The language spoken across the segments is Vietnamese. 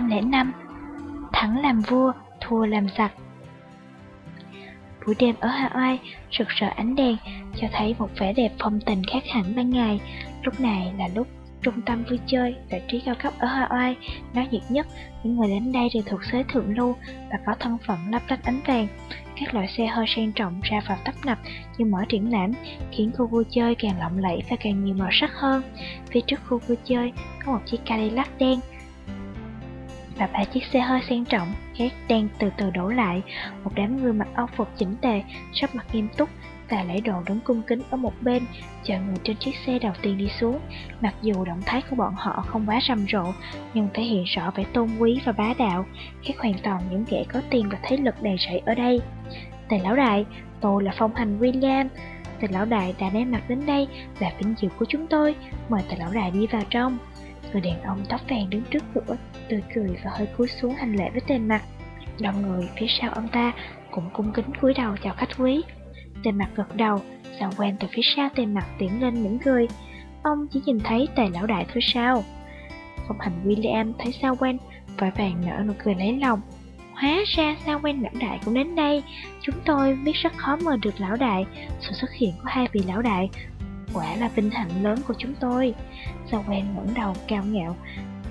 105 Thắng làm vua, thua làm giặc Buổi đêm ở Hawaii rực rỡ ánh đèn cho thấy một vẻ đẹp phong tình khác hẳn ban ngày. Lúc này là lúc trung tâm vui chơi, giải trí cao cấp ở Hawaii náo nhiệt nhất. Những người đến đây đều thuộc giới thượng lưu và có thân phận lấp lách ánh vàng. Các loại xe hơi sang trọng ra vào tấp nập như mở triển lãm, khiến khu vui chơi càng lộng lẫy và càng nhiều màu sắc hơn. Phía trước khu vui chơi có một chiếc Cadillac đen và ba chiếc xe hơi sang trọng khác đang từ từ đổ lại. Một đám người mặc áo phục chỉnh tề, sắp mặt nghiêm túc và lễ độ đứng cung kính ở một bên, chờ người trên chiếc xe đầu tiên đi xuống. Mặc dù động thái của bọn họ không quá rầm rộ, nhưng thể hiện rõ vẻ tôn quý và bá đạo, khác hoàn toàn những kẻ có tiền và thế lực đầy rẫy ở đây. Tề lão đại, tôi là phong hành William. Tề lão đại đã ném mặt đến đây là vinh dự của chúng tôi, mời tề lão đại đi vào trong. Người đàn ông tóc vàng đứng trước cửa, tươi cười và hơi cúi xuống hành lễ với tên mặt. Đoàn người phía sau ông ta cũng cung kính cúi đầu chào khách quý. Tên mặt gật đầu, sao quen từ phía sau tên mặt tiến lên mỉm cười. Ông chỉ nhìn thấy tề lão đại thôi sao? Phong hành William thấy sao quen, vội vàng nở nụ cười lấy lòng. Hóa ra sao quen lão đại cũng đến đây Chúng tôi biết rất khó mời được lão đại Sự xuất hiện của hai vị lão đại Quả là vinh hạnh lớn của chúng tôi. Sao quen ngẩng đầu cao ngạo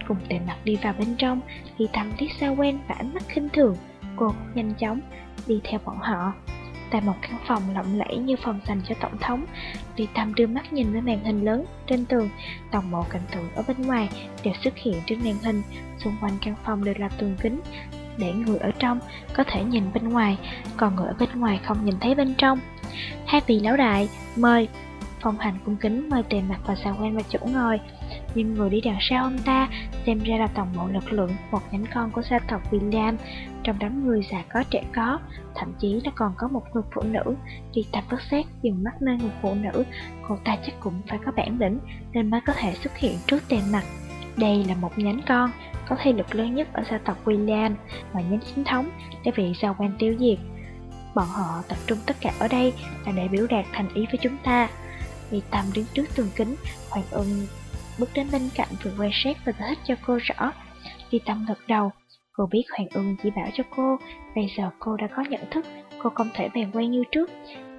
Cùng tề mặt đi vào bên trong thì thầm liếc sao quen và ánh mắt khinh thường Cô nhanh chóng đi theo bọn họ. Tại một căn phòng lộng lẫy như phòng dành cho tổng thống Đi Tâm đưa mắt nhìn lên màn hình lớn trên tường. Toàn bộ cảnh tượng ở bên ngoài đều xuất hiện trên màn hình Xung quanh căn phòng đều là tường kính Để người ở trong có thể nhìn bên ngoài Còn người ở bên ngoài không nhìn thấy bên trong. Hai vị lão đại, mời. Phong hành cung kính mời tề mặt và xà quen vào chỗ ngồi. Nhưng người đi đằng sau ông ta xem ra là toàn bộ lực lượng một nhánh con của gia tộc William Trong đám người già có trẻ có, thậm chí là còn có một người phụ nữ. Đi tập vớt xét dừng mắt nơi người phụ nữ Cô ta chắc cũng phải có bản lĩnh nên mới có thể xuất hiện trước tề mặt. Đây là một nhánh con có thế lực lớn nhất ở gia tộc William và nhánh chính thống đã bị gia quen tiêu diệt. Bọn họ tập trung tất cả ở đây là để biểu đạt thành ý với chúng ta. Ly Tâm đứng trước tường kính, Hoàng Ưng bước đến bên cạnh vừa quan sát và giải thích cho cô rõ. Ly Tâm gật đầu, cô biết Hoàng Ưng chỉ bảo cho cô, bây giờ cô đã có nhận thức, cô không thể bèn quen như trước.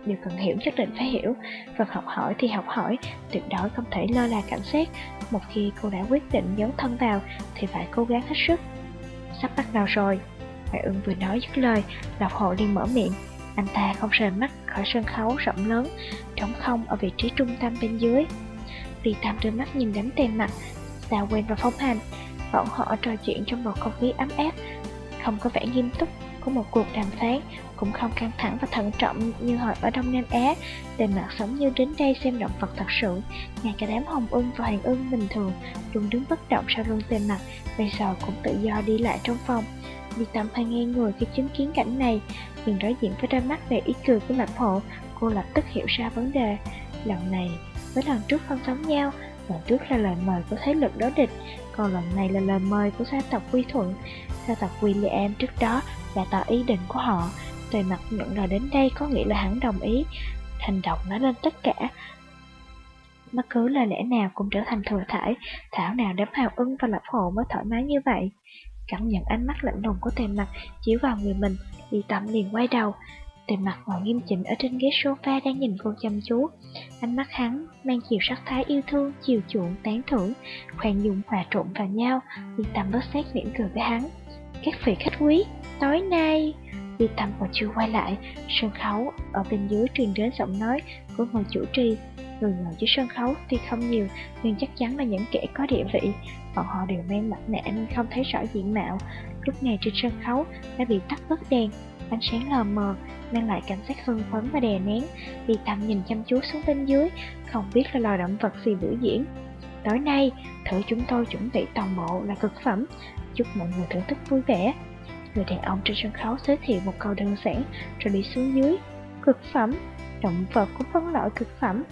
Điều cần hiểu nhất định phải hiểu, vật học hỏi thì học hỏi, tuyệt đối không thể lơ là cảnh sát. Một khi cô đã quyết định giấu thân vào thì phải cố gắng hết sức. Sắp bắt đầu rồi. Hoàng Ưng vừa nói dứt lời, Lộc Hộ liền mở miệng. Anh ta không rời mắt khỏi sân khấu rộng lớn, trống không ở vị trí trung tâm bên dưới. Ly Tam đưa mắt nhìn đám tên mặt, xa quên và phong hành. Bọn họ trò chuyện trong bầu không khí ấm áp, không có vẻ nghiêm túc của một cuộc đàm phán, cũng không căng thẳng và thận trọng như hồi ở Đông Nam Á. Tên mặt sống như đến đây xem động vật thật sự, ngay cả đám hồng ưng và hoàng ưng bình thường luôn đứng bất động sau lưng tên mặt, bây giờ cũng tự do đi lại trong phòng. Ly Tâm hay nghe người khi chứng kiến cảnh này, nhìn đối diện với đôi mắt đầy ý cười của lạp Hộ, cô lập tức hiểu ra vấn đề. Lần này, với lần trước không giống nhau, lần trước là lời mời của thế lực đối địch, còn lần này là lời mời của gia tộc Quy Thuận. Gia tộc William trước đó đã tỏ ý định của họ, tùy mặt nhận lời đến đây có nghĩa là hắn đồng ý, hành động nói lên tất cả. Bất cứ lời lẽ nào cũng trở thành thừa thải, thảo nào đám hào ưng và lập hộ mới thoải mái như vậy. Cảm nhận ánh mắt lạnh lùng của tề mặt chiếu vào người mình, Ly Tẩm liền quay đầu. Tề mặt ngồi nghiêm chỉnh ở trên ghế sofa đang nhìn cô chăm chú. Ánh mắt hắn mang chiều sắc thái yêu thương, chiều chuộng, tán thưởng, khoan dung hòa trộn vào nhau. Ly Tẩm bớt xét mỉm cười với hắn. Các vị khách quý, tối nay... Ly Tẩm còn chưa quay lại, sân khấu ở bên dưới truyền đến giọng nói của người chủ trì. Người ngồi dưới sân khấu tuy không nhiều, nhưng chắc chắn là những kẻ có địa vị. Bọn họ đều mang mặt nạ nên không thấy rõ diện mạo. Lúc này trên sân khấu đã bị tắt bớt đèn, ánh sáng lờ mờ, mang lại cảm giác hưng phấn và đè nén. Vì thầm nhìn chăm chú xuống bên dưới, không biết là loài động vật gì biểu diễn. Tối nay, thử chúng tôi chuẩn bị toàn bộ là cực phẩm, chúc mọi người thưởng thức vui vẻ. Người đàn ông trên sân khấu giới thiệu một câu đơn giản rồi đi xuống dưới. Cực phẩm, động vật cũng phân loại cực phẩm,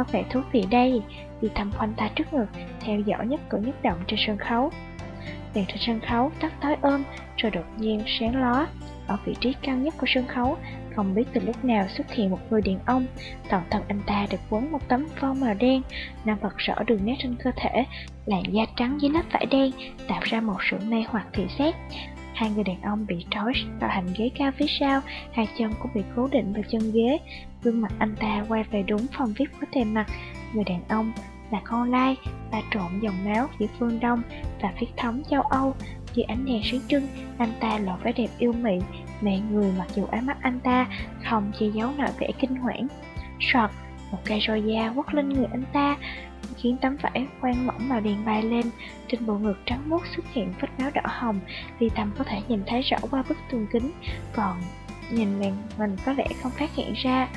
có vẻ thú vị đây. vì thầm khoanh tay trước ngực, theo dõi nhất cử nhất động trên sân khấu. Đèn trên sân khấu tắt tối ôm, rồi đột nhiên sáng ló. Ở vị trí cao nhất của sân khấu, không biết từ lúc nào xuất hiện một người đàn ông. Toàn thân anh ta được quấn một tấm phong màu đen, nằm vật rõ đường nét trên cơ thể, làn da trắng dưới lớp vải đen, tạo ra một sự mê hoặc thị giác. Hai người đàn ông bị trói vào hành ghế cao phía sau, hai chân cũng bị cố định vào chân ghế. Gương mặt anh ta quay về đúng phòng viết có thềm mặt. Người đàn ông là con lai, và trộn dòng máu giữa phương Đông và huyết thống châu Âu. Dưới ánh đèn sáng trưng, anh ta lộ vẻ đẹp yêu mị, mẹ người mặc dù ánh mắt anh ta không che giấu nổi vẻ kinh hoảng. Sọt, một cây roi da quất lên người anh ta, khiến tấm vải khoan mỏng màu đèn bay lên. Trên bộ ngực trắng muốt xuất hiện vết máu đỏ hồng, vì tầm có thể nhìn thấy rõ qua bức tường kính, còn nhìn màn mình có lẽ không phát hiện ra.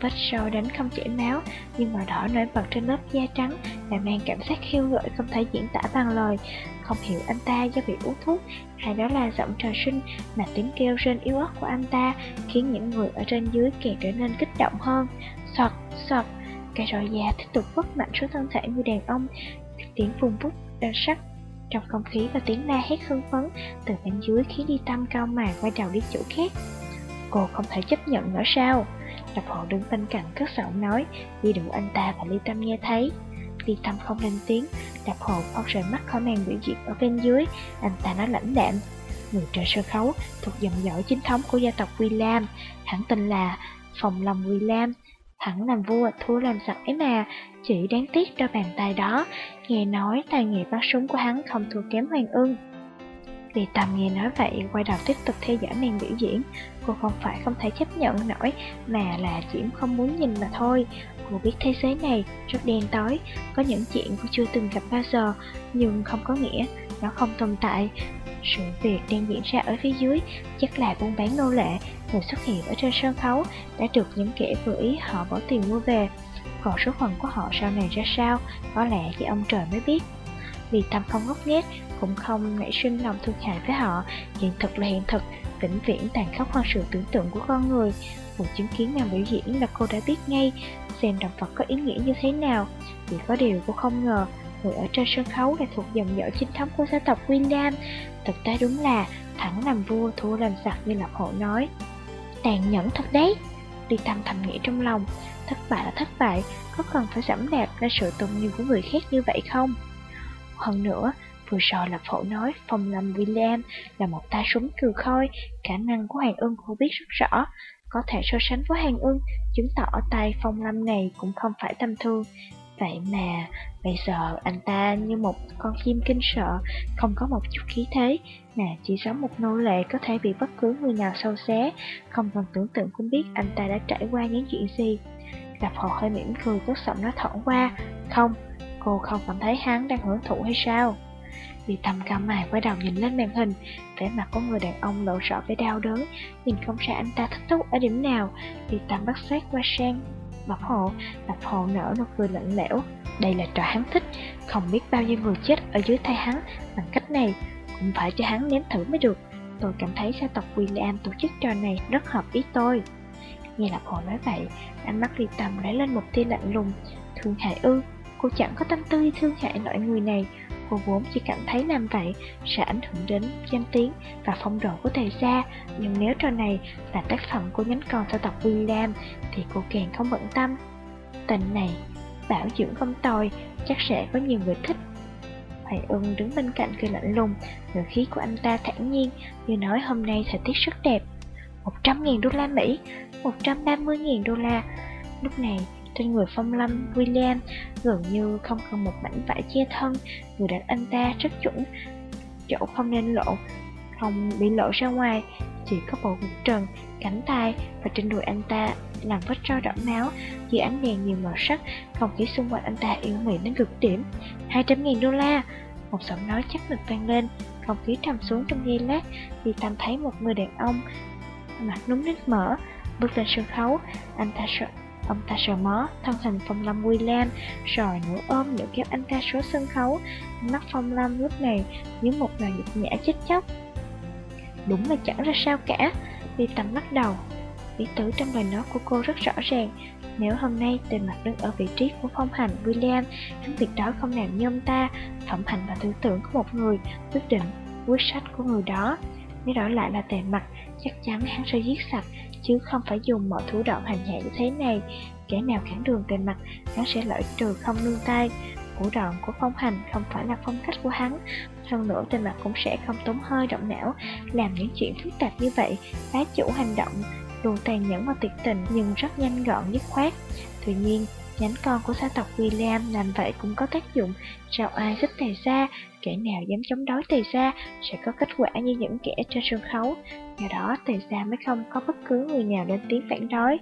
Vết sâu đánh không chảy máu, nhưng màu đỏ nổi bật trên lớp da trắng lại mang cảm giác khiêu gợi không thể diễn tả bằng lời. Không hiểu anh ta do bị uống thuốc, hay đó là giọng trời sinh mà tiếng kêu rên yếu ớt của anh ta khiến những người ở trên dưới càng trở nên kích động hơn. Soạt, soạt, cây rọi già tiếp tục vất mạnh xuống thân thể người đàn ông, tiếng vùng vút đơn sắc trong không khí và tiếng la hét hưng phấn từ bên dưới khiến đi tâm cao mà quay đầu đi chỗ khác. Cô không thể chấp nhận nữa sao? Lập hộ đứng bên cạnh cất giọng nói, đi đủ anh ta và Ly Tâm nghe thấy. Ly Tâm không lên tiếng, Lập hộ không rời mắt khỏi màn biểu diễn ở bên dưới, anh ta nói lãnh đạm. Người trên sân khấu thuộc dòng dõi chính thống của gia tộc William, hẳn tên là Phòng Lòng William thẳng làm vua, thua làm giặc ấy mà, chỉ đáng tiếc cho bàn tay đó. Nghe nói tài nghệ bắn súng của hắn không thua kém Hoàng ưng. Vì tầm nghe nói vậy, quay đầu tiếp tục theo dõi màn biểu diễn. Cô không phải không thể chấp nhận nổi, mà là chỉ không muốn nhìn mà thôi. Cô biết thế giới này rất đen tối, có những chuyện cô chưa từng gặp bao giờ, nhưng không có nghĩa nó không tồn tại. Sự việc đang diễn ra ở phía dưới chắc là buôn bán nô lệ, người xuất hiện ở trên sân khấu đã được những kẻ vừa ý họ bỏ tiền mua về. Còn số phận của họ sau này ra sao, có lẽ chỉ ông trời mới biết. Vì Tâm không ngốc nghếch, cũng không nảy sinh lòng thương hại với họ. Hiện thực là hiện thực, vĩnh viễn tàn khốc hơn sự tưởng tượng của con người. Một chứng kiến màn biểu diễn là cô đã biết ngay xem động vật có ý nghĩa như thế nào. Chỉ có điều cô không ngờ, người ở trên sân khấu là thuộc dòng dõi chính thống của gia tộc William. Thực tế đúng là thẳng làm vua thua làm giặc như Lập Hộ nói. Tàn nhẫn thật đấy! Đi tâm thầm nghĩ trong lòng, thất bại là thất bại, có cần phải giảm đạp ra sự tôn nghiêm của người khác như vậy không? Hơn nữa, vừa rồi là phổ nói phong lâm William là một tay súng cừ khôi, khả năng của Hoàng Ưng cô biết rất rõ. Có thể so sánh với Hoàng Ưng, chứng tỏ tay phong lâm này cũng không phải tầm thường. Vậy mà, bây giờ anh ta như một con chim kinh sợ, không có một chút khí thế, mà chỉ sống một nô lệ có thể bị bất cứ người nào sâu xé, không cần tưởng tượng cũng biết anh ta đã trải qua những chuyện gì. Gặp họ hơi mỉm cười cất giọng nói thoảng qua, không, cô không cảm thấy hắn đang hưởng thụ hay sao? Vì thầm cao mày quay đầu nhìn lên màn hình vẻ mặt của người đàn ông lộ rõ vẻ đau đớn. Nhìn không ra anh ta thích thú ở điểm nào. Vì tầm bắt xét qua sang Mập hộ, mập hộ nở nụ cười lạnh lẽo. Đây là trò hắn thích. Không biết bao nhiêu người chết ở dưới tay hắn. Bằng cách này cũng phải cho hắn nếm thử mới được. Tôi cảm thấy gia tộc William tổ chức trò này rất hợp ý tôi. Nghe Lạc Hồ nói vậy Ánh mắt Ly Tâm lấy lên một tia lạnh lùng. Thương hại ư Cô chẳng có tâm tư thương hại loại người này. Cô vốn chỉ cảm thấy làm vậy sẽ ảnh hưởng đến danh tiếng và phong độ của thầy gia, nhưng nếu trò này là tác phẩm của nhánh con gia tộc William thì cô càng không bận tâm. Tình này, bảo dưỡng không tồi, chắc sẽ có nhiều người thích. Hoài ưng đứng bên cạnh cười lạnh lùng, ngữ khí của anh ta thản nhiên, như nói hôm nay thời tiết rất đẹp. 100.000 đô la Mỹ, 130.000 đô la. Lúc này, trên người phong lâm William gần như không còn một mảnh vải che thân Người đàn anh ta rất chuẩn Chỗ không nên lộ Không bị lộ ra ngoài Chỉ có bộ ngực trần, cánh tay Và trên đùi anh ta làm vết roi đỏ máu Dưới ánh đèn nhiều màu sắc Không khí xung quanh anh ta yêu mị đến cực điểm 200.000 đô la một giọng nói chắc nịch vang lên Không khí trầm xuống trong giây lát Vì Tam thấy một người đàn ông Mặt núm nít mở Bước lên sân khấu Anh ta sợ Ông ta sờ mó, thân hình Phong Lâm William, rồi nửa ôm nửa kéo anh ta xuống sân khấu. Mắt Phong Lâm lúc này như một lời nhục nhã chết chóc. Đúng là chẳng ra sao cả, vì tầm lắc đầu. Ý tứ trong lời nói của cô rất rõ ràng, nếu hôm nay tên mặt đứng ở vị trí của phong hành William, hắn tuyệt đối không làm như ông ta, phẩm hành và tư tưởng của một người, quyết định, quyết sách của người đó. Nếu đổi lại là tề mặt, chắc chắn hắn sẽ giết sạch, chứ không phải dùng mọi thủ đoạn hành hạ như thế này. Kẻ nào cản đường tề mặt, hắn sẽ lợi trừ không nương tay. Thủ đoạn của phong hành không phải là phong cách của hắn, hơn nữa tề mặt cũng sẽ không tốn hơi động não, làm những chuyện phức tạp như vậy, phá chủ hành động luôn tàn nhẫn và tuyệt tình nhưng rất nhanh gọn dứt khoát. Tuy nhiên, nhánh con của gia tộc William làm vậy cũng có tác dụng, sao ai thích tề gia, kẻ nào dám chống đối tề gia sẽ có kết quả như những kẻ trên sân khấu, do đó tề gia mới không có bất cứ người nào lên tiếng phản đối.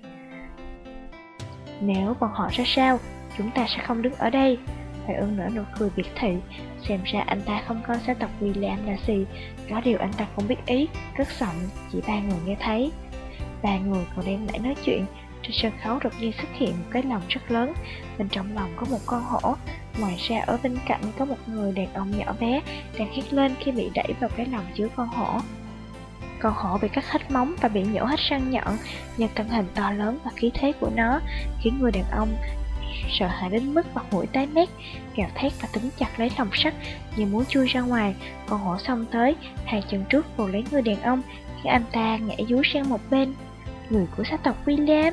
Nếu bọn họ ra sao, chúng ta sẽ không đứng ở đây. Phải ưng nở nụ cười biệt thị, xem ra anh ta không coi gia tộc William là gì, có điều anh ta không biết ý, cất giọng, chỉ ba người nghe thấy. Ba người còn đang lại nói chuyện. Trên sân khấu đột nhiên xuất hiện một cái lòng rất lớn. Bên trong lòng có một con hổ. Ngoài ra, ở bên cạnh có một người đàn ông nhỏ bé Đang hét lên khi bị đẩy vào cái lòng chứa con hổ. Con hổ bị cắt hết móng và bị nhổ hết răng nhọn nhờ thân hình to lớn và khí thế của nó Khiến người đàn ông sợ hãi đến mức mặt mũi tái mét, gào thét và túm chặt lấy lòng sắt. Như muốn chui ra ngoài, con hổ xông tới, hai chân trước vồ lấy người đàn ông, khiến anh ta ngã dúi sang một bên người của sát tộc William?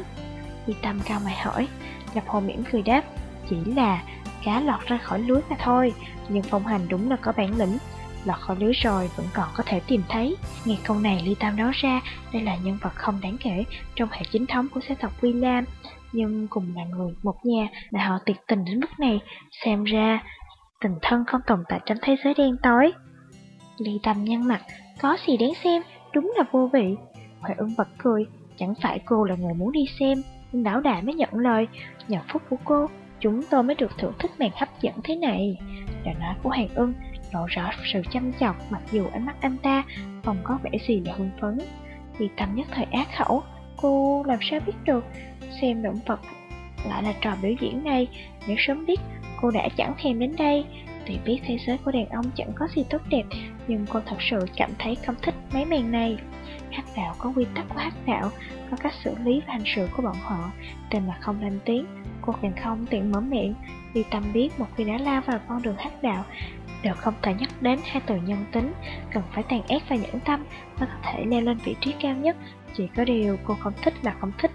Di Tâm cao mày hỏi, Lập Hồ mỉm cười đáp, chỉ là cá lọt ra khỏi lưới mà thôi, nhưng phong hành đúng là có bản lĩnh, lọt khỏi lưới rồi vẫn còn có thể tìm thấy. Nghe câu này Ly Tam nói ra, đây là nhân vật không đáng kể trong hệ chính thống của sát tộc William, nhưng cùng là người một nhà mà họ tuyệt tình đến mức này, xem ra tình thân không tồn tại trong thế giới đen tối. Ly Tâm nhăn mặt, có gì đáng xem, đúng là vô vị. Hoài ưng bật cười, Chẳng phải cô là người muốn đi xem, nhưng đảo đà mới nhận lời, nhờ phúc của cô, chúng tôi mới được thưởng thức màn hấp dẫn thế này. Lời nói của hàn ưng lộ rõ sự chăm chọc mặc dù ánh mắt anh ta không có vẻ gì là hưng phấn. Vì tâm nhất thời ác khẩu, cô làm sao biết được, xem động vật lại là trò biểu diễn này, nếu sớm biết cô đã chẳng thèm đến đây thì biết thế giới của đàn ông chẳng có gì tốt đẹp, nhưng cô thật sự cảm thấy không thích mấy màn này. Hắc đạo có quy tắc của hắc đạo, có cách xử lý và hành sự của bọn họ. Tên mà không lên tiếng, cô càng không tiện mở miệng, vì tâm biết một khi đã lao vào con đường hắc đạo, đều không thể nhắc đến hai từ nhân tính, cần phải tàn ác và nhẫn tâm mới có thể leo lên vị trí cao nhất. Chỉ có điều cô không thích là không thích.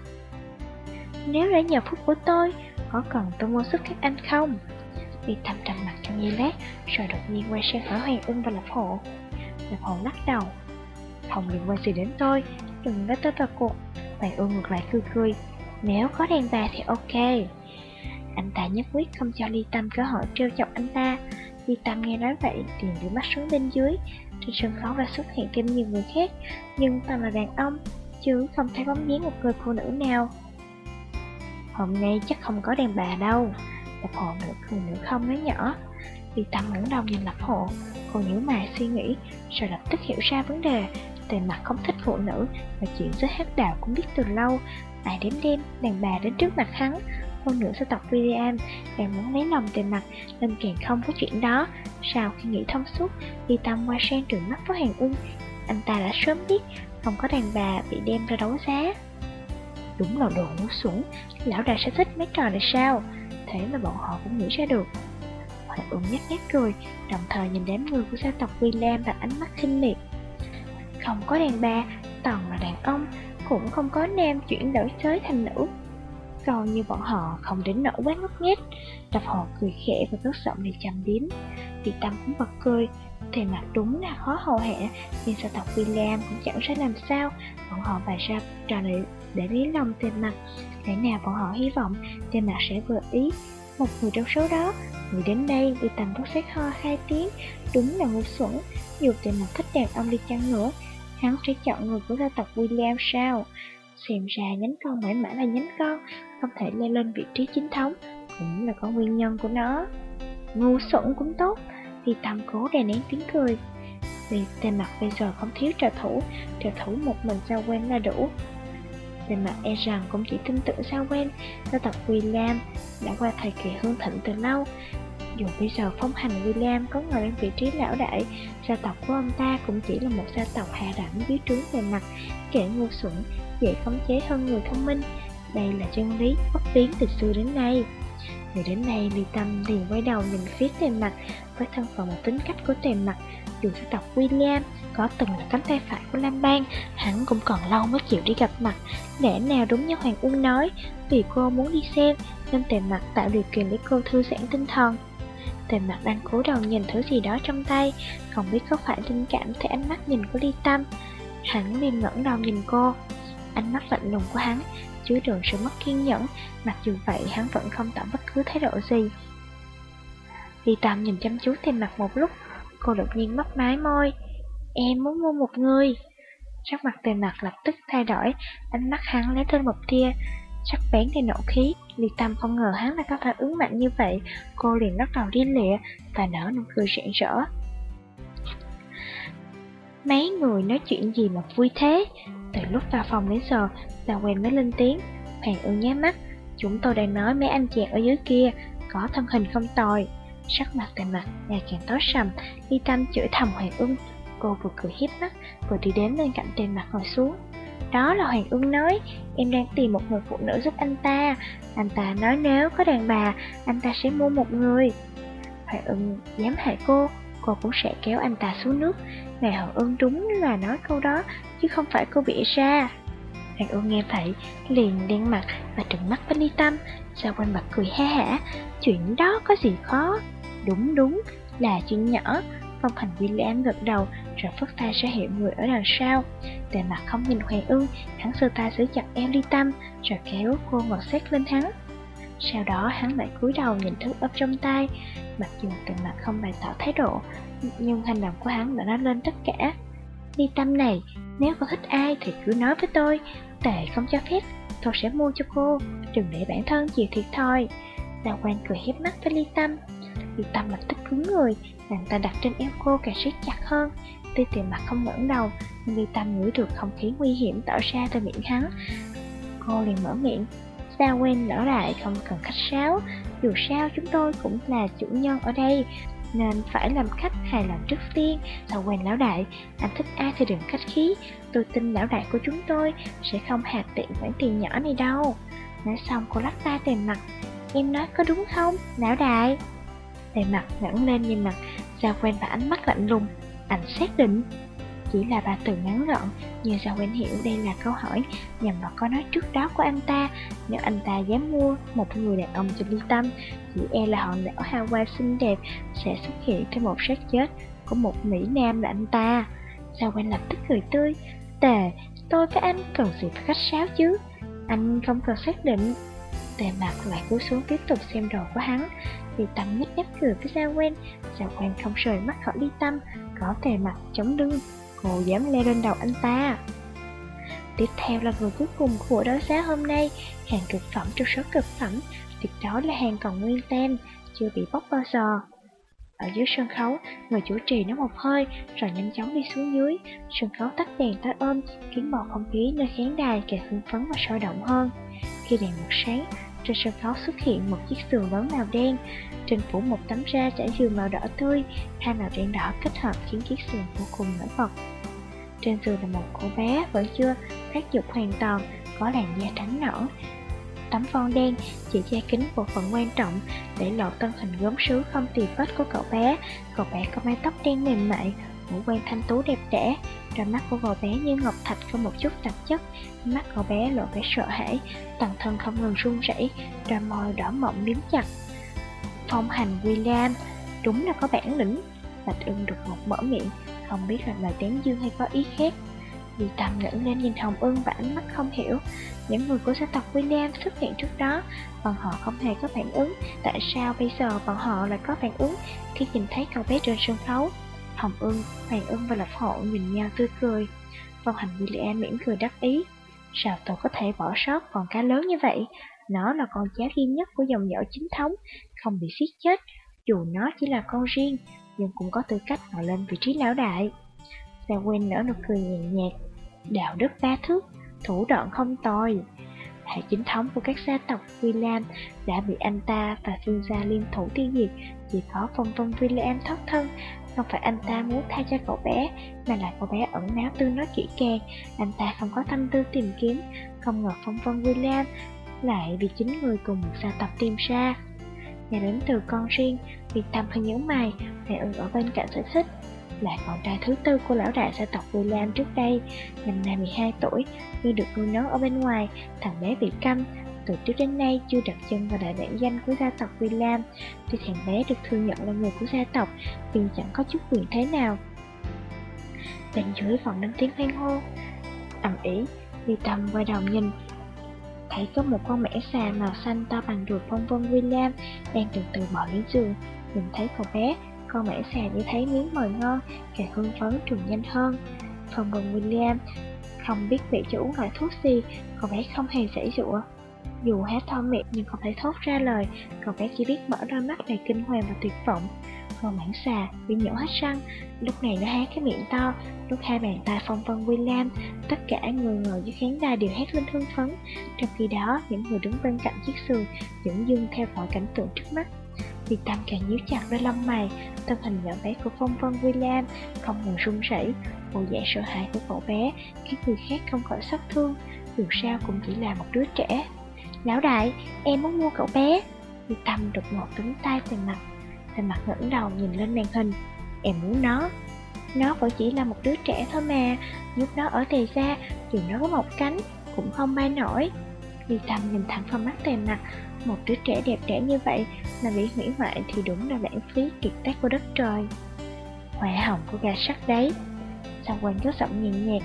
Nếu đã nhờ phúc của tôi, có cần tôi mua sức các anh không? Vi tâm trầm mặt trong giây lát, rồi đột nhiên quay sang hỏi Hoàng Ưng và Lập Hộ. Lập Hộ lắc đầu, không liên quan gì đến tôi, đừng nói tới vào cuộc. Hoàng Ưng ngược lại cười cười, nếu có đàn bà thì ok. Anh ta nhất quyết không cho Ly Tâm cơ hội trêu chọc anh ta. Ly Tâm nghe nói vậy liền đưa mắt xuống bên dưới. Trên sân khấu đã xuất hiện thêm nhiều người khác, nhưng toàn là đàn ông, chứ không thấy bóng dáng một người phụ nữ nào. Hôm nay chắc không có đàn bà đâu. Lập hộ nửa cười nửa không nói nhỏ. Vì Tâm ngẩng đầu nhìn Lập hộ, cô nhíu mày suy nghĩ, rồi lập tức hiểu ra vấn đề, Tề mặt không thích phụ nữ Và chuyện giới hát đạo cũng biết từ lâu. Ai đến đêm, đàn bà đến trước mặt hắn. Hơn nữa sẽ tộc William Đang muốn lấy lòng tề mặt Nên càng không có chuyện đó. Sau khi nghĩ thông suốt Đi tâm qua sang trường mắt với hàng Ưng Anh ta đã sớm biết Không có đàn bà bị đem ra đấu giá. Đúng là đồ ngu xuẩn Lão đại sẽ thích mấy trò này sao? Thế mà bọn họ cũng nghĩ ra được Hoàng ung nhắc nhắc cười Đồng thời nhìn đám người của gia tộc William bằng ánh mắt khinh miệt không có đàn bà, toàn là đàn ông, cũng không có nam chuyển đổi giới thành nữ. Còn như bọn họ không đến nỗi quá ngốc nghếch, đập họ cười khẽ và cất giọng để chăm biếm. Vì Tâm cũng bật cười, thì mặt đúng là khó hầu hạ, nhưng gia tộc William cũng chẳng sẽ làm sao. Bọn họ bày ra trò này để lấy lòng Tề mặt. Thế nào bọn họ hy vọng Tề mặt sẽ vừa ý một người trong số đó Người đến đây vì tầm thuốc xét ho hai tiếng Đúng là ngu xuẩn Dù Tề mặt thích đàn ông đi chăng nữa hắn sẽ chọn người của gia tộc William sao? Xem ra nhánh con mãi mãi là nhánh con, không thể leo lên vị trí chính thống, cũng là có nguyên nhân của nó. Ngu xuẩn cũng tốt, vì tầm cố đè nén tiếng cười. Vì tên mặt bây giờ không thiếu trợ thủ, trợ thủ một mình sao quen là đủ. Về mặt e rằng cũng chỉ tin tưởng sao quen Gia tộc William đã qua thời kỳ hương thịnh từ lâu. Dù bây giờ phong hành William có ngồi lên vị trí lão đại Gia tộc của ông ta cũng chỉ là một gia tộc hạ đẳng dưới trướng về mặt Kẻ ngu xuẩn, dễ khống chế hơn người thông minh. Đây là chân lý bất biến từ xưa đến nay. Người đến nay Ly Tâm liền quay đầu nhìn phía tề mặt Với thân phận một tính cách của tề mặt. Dù gia tộc William có từng là cánh tay phải của Lam Bang, hắn cũng còn lâu mới chịu đi gặp mặt. Lẽ nào đúng như Hoàng Ung nói, vì cô muốn đi xem, nên tề mặt tạo điều kiện để cô thư giãn tinh thần. Tề mặt đang cố đầu nhìn thứ gì đó trong tay, không biết có phải linh cảm thấy ánh mắt nhìn của Ly Tâm. Hắn liền ngẩng đầu nhìn cô. Ánh mắt lạnh lùng của hắn chứa đựng sự mất kiên nhẫn, mặc dù vậy hắn vẫn không tỏ bất cứ thái độ gì. Ly Tâm nhìn chăm chú tề mặt một lúc, cô đột nhiên mất mái môi. Em muốn mua một người. Sắc mặt tề mặt lập tức thay đổi, ánh mắt hắn lấy lên một tia, sắc bén đầy nộ khí. Liệt Tâm không ngờ hắn lại có phản ứng mạnh như vậy, cô liền bắt đầu điên lịa và nở nụ cười rạng rỡ. Mấy người nói chuyện gì mà vui thế? Từ lúc vào phòng đến giờ, là quen mới lên tiếng. Hoàng ưng nháy mắt, chúng tôi đang nói mấy anh chàng ở dưới kia, có thân hình không tồi. Sắc mặt tề mặt ngày càng tối sầm, Ly Tâm chửi thầm Hoàng ưng, Cô vừa cười hiếp mắt, vừa đi đến bên cạnh tên mặt ngồi xuống. Đó là Hoàng Ưng nói, em đang tìm một người phụ nữ giúp anh ta. Anh ta nói nếu có đàn bà, anh ta sẽ mua một người. Hoàng Ưng dám hại cô, cô cũng sẽ kéo anh ta xuống nước. Ngày Hoàng Ưng đúng là nói câu đó, chứ không phải cô bị ra. Hoàng Ưng nghe vậy, liền đen mặt và trừng mắt với Ly Tâm. Sao quanh mặt cười ha hả, chuyện đó có gì khó. Đúng đúng, là chuyện nhỏ, Phong thành William gật đầu rồi phất tay sẽ hiệu người ở đằng sau. Tề mặt không nhìn Hoàng Ưng, hắn sơ tay giữ chặt em ly tâm, rồi kéo cô ngọt xét lên hắn. Sau đó hắn lại cúi đầu nhìn thứ ấp trong tay, mặc dù tề mặt không bày tỏ thái độ, nhưng hành động của hắn đã nói lên tất cả. Ly tâm này, nếu cô thích ai thì cứ nói với tôi, tề không cho phép, tôi sẽ mua cho cô, đừng để bản thân chịu thiệt thôi. Đào quan cười hiếp mắt với ly tâm, ly tâm lập tức cứng người, nàng ta đặt trên eo cô càng siết chặt hơn, Tuy tiền mặt không ngẩng đầu, nhưng Ly Tâm ngửi được không khí nguy hiểm tỏ ra từ miệng hắn. Cô liền mở miệng, sao quên nở lại không cần khách sáo, dù sao chúng tôi cũng là chủ nhân ở đây, nên phải làm khách hài lòng trước tiên. Sao quen lão đại, anh thích ai thì đừng khách khí, tôi tin lão đại của chúng tôi sẽ không hạt tiện khoản tiền nhỏ này đâu. Nói xong cô lắc tay tiền mặt, em nói có đúng không, lão đại? Tiền mặt ngẩng lên nhìn mặt, giao quen và ánh mắt lạnh lùng, anh xác định Chỉ là ba từ ngắn gọn. Nhưng giao quen hiểu đây là câu hỏi Nhằm vào câu nói trước đó của anh ta. Nếu anh ta dám mua một người đàn ông cho ly tâm Chỉ e là hòn đảo Hawaii xinh đẹp Sẽ xuất hiện thêm một xác chết Của một Mỹ Nam là anh ta. Giao quen lập tức cười tươi. Tề, tôi với anh cần gì phải khách sáo chứ. Anh không cần xác định. Tề mặt lại cúi xuống tiếp tục xem đồ của hắn Vì tâm nhếch nhếch cười với Sao quen Sao quen không rời mắt khỏi ly tâm có tề mặt chống lưng, cô dám leo lên đầu anh ta. Tiếp theo là người cuối cùng của đấu giá hôm nay, hàng cực phẩm trong số cực phẩm, tuyệt đối là hàng còn nguyên tem, chưa bị bóc bao giờ. Ở dưới sân khấu, người chủ trì nói một hơi, rồi nhanh chóng đi xuống dưới. Sân khấu tắt đèn tới ôm, khiến bầu không khí nơi khán đài càng hưng phấn và sôi động hơn. Khi đèn một sáng, trên sân khấu xuất hiện một chiếc giường lớn màu đen, trên phủ một tấm da trải giường màu đỏ tươi, hai màu đen đỏ kết hợp khiến chiếc giường vô cùng nổi bật. Trên giường là một cô bé vẫn chưa phát dục hoàn toàn, có làn da trắng nõn. Tấm von đen chỉ che kín bộ phận quan trọng để lộ tân hình gốm sứ không tì vết của cậu bé. Cậu bé có mái tóc đen mềm mại, ngũ quan thanh tú đẹp đẽ. Đôi mắt của cậu bé như ngọc thạch không một chút tạp chất. Mắt cậu bé lộ vẻ sợ hãi, toàn thân không ngừng run rẩy, đôi môi đỏ mọng miếm chặt. Phong hành William, đúng là có bản lĩnh. Bạch ưng đột ngột mở miệng, không biết là lời tán dương hay có ý khác. Vì tầm ngẩng lên nhìn Hồng Ưng và ánh mắt không hiểu Những người của gia tộc William xuất hiện trước đó Bọn họ không hề có phản ứng Tại sao bây giờ bọn họ lại có phản ứng Khi nhìn thấy cậu bé trên sân khấu Hồng Ưng, Hoàng Ưng và Lập Hộ nhìn nhau tươi cười Phong hành William mỉm cười đắc ý Sao tôi có thể bỏ sót con cá lớn như vậy Nó là con cháu duy nhất của dòng dõi chính thống Không bị giết chết Dù nó chỉ là con riêng Nhưng cũng có tư cách ngồi lên vị trí lão đại Sa Quen nở nụ cười nhẹ nhạt Đạo đức ba thước thủ đoạn không tồi. Hệ chính thống của các gia tộc William đã bị anh ta và phương gia liên thủ tiêu diệt, chỉ có phong phong William thoát thân. Không phải anh ta muốn thay cho cậu bé, mà là cậu bé ẩn náu tương nói kỹ càng. Anh ta không có tâm tư tìm kiếm, không ngờ phong vân William lại vì chính người cùng một gia tộc tìm ra. Nhà đến từ con riêng, vì tâm hơi nhớ mày, mẹ ưng ở bên cạnh sở thích là con trai thứ tư của lão đại gia tộc William trước đây, năm nay 12 tuổi, nhưng được nuôi nấng ở bên ngoài, thằng bé bị câm, từ trước đến nay chưa đặt chân vào đại bản danh của gia tộc William. Tuy thằng bé được thừa nhận là người của gia tộc, nhưng chẳng có chút quyền thế nào. Bên dưới phòng năm tiếng hoang hô, ầm ĩ, Ly Tâm quay đầu nhìn, thấy có một con mẻ xà màu xanh to bằng ruột phong vân William đang từ từ bỏ lên giường. Nhìn thấy cậu bé, con mẻ xà như thấy miếng mồi ngon, càng hưng phấn trùng nhanh hơn. Phong vân William không biết bị cho uống loại thuốc gì, cậu bé không hề dãy dụa. Dù há to miệng nhưng không thể thốt ra lời, cậu bé chỉ biết mở đôi mắt đầy kinh hoàng và tuyệt vọng. Còn mảng xà bị nhổ hết răng, lúc này nó há cái miệng to, lúc hai bàn tay phong vân William, tất cả người ngồi dưới khán đài đều hét lên hưng phấn. Trong khi đó, những người đứng bên cạnh chiếc giường dưỡng dưng theo dõi cảnh tượng trước mắt. Vì Tâm càng nhíu chặt đôi lông mày, thân hình nhỏ bé của phong vân William không ngừng run rẩy, bộ dạng sợ hãi của cậu bé khiến người khác không khỏi xót thương, dù sao cũng chỉ là một đứa trẻ. Lão đại, em muốn mua cậu bé. Như Tâm đột ngột cứng tay về mặt, Về mặt ngẩng đầu nhìn lên màn hình. Em muốn nó. Nó vẫn chỉ là một đứa trẻ thôi mà, giúp nó ở tề ra, dù nó có một cánh, cũng không bay nổi. Như Tâm nhìn thẳng vào mắt tề mặt, một đứa trẻ đẹp đẽ như vậy mà bị hủy hoại thì đúng là lãng phí kiệt tác của đất trời. Hoa hồng của gà sắt đấy. Sao quanh có giọng nhẹ nhạt,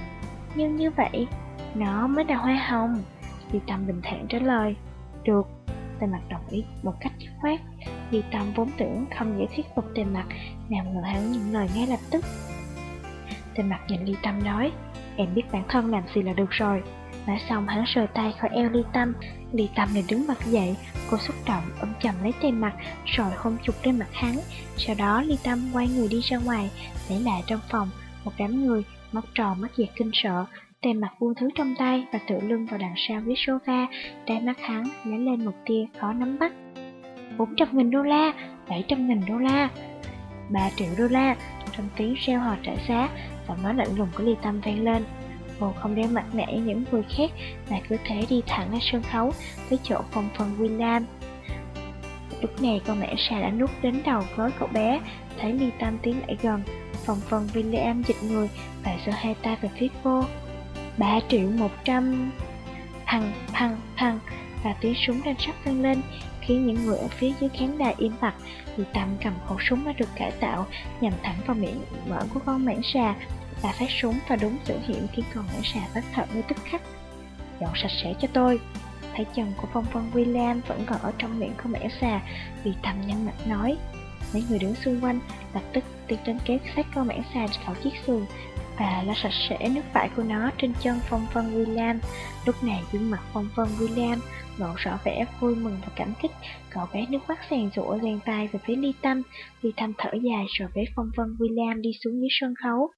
nhưng như vậy, nó mới là hoa hồng. Di Tâm bình thản trả lời, Được. Tề mặt đồng ý một cách dứt khoát. Di Tâm vốn tưởng không dễ thuyết phục Tề mặt Nào ngờ hắn những lời ngay lập tức. Tề mặt nhìn Ly Tâm nói, Em biết bản thân làm gì là được rồi. Nói xong hắn sờ tay khỏi eo Ly Tâm. Ly Tâm liền đứng bật dậy, Cô xúc động ôm chầm lấy Tề mặt Rồi hôn chụp lên mặt hắn. Sau đó Ly Tâm quay người đi ra ngoài Để lại trong phòng. Một đám người, mắt tròn, mắt dẹt kinh sợ Tề mặt buông thứ trong tay và tựa lưng vào đằng sau ghế sofa, đáy mắt hắn lấy lên một tia khó nắm bắt. 400.000 đô la, 700.000 đô la, 3 triệu đô la, trong tiếng reo hò trả giá, giọng nói lạnh lùng của Ly Tâm vang lên. Cô không đeo mặt nạ những người khác mà cứ thế đi thẳng lên sân khấu tới chỗ phòng phần William. Lúc này con mẹ xà đã nút đến đầu với cậu bé, thấy Ly Tâm tiến lại gần. Phòng phần William dịch người và giơ hai tay về phía cô. 3 triệu 100 Thằng, thằng, thằng. Và tiếng súng đang sắp vang lên Khiến những người ở phía dưới khán đài im bặt. Vì Tâm cầm khẩu súng đã được cải tạo Nhằm thẳng vào miệng mở của con mãng xà. Và phát súng và đúng chỗ hiểm Khiến con mãng xà bất thật ngay tức khắc. Dọn sạch sẽ cho tôi. Thấy chồng của phong vân William vẫn còn ở trong miệng con mãng xà Vì Tâm nhăn mặt nói. Mấy người đứng xung quanh lập tức tiến đến kéo sát con mãng xà khỏi chiếc xuồng và lau sạch sẽ nước vải của nó trên chân phong vân William. Lúc này gương mặt phong vân William lộ rõ vẻ vui mừng và cảm kích. Cậu bé nước mắt sàn rủa dang tay về phía ly tâm. Ly tâm thở dài rồi bế phong vân William đi xuống dưới sân khấu.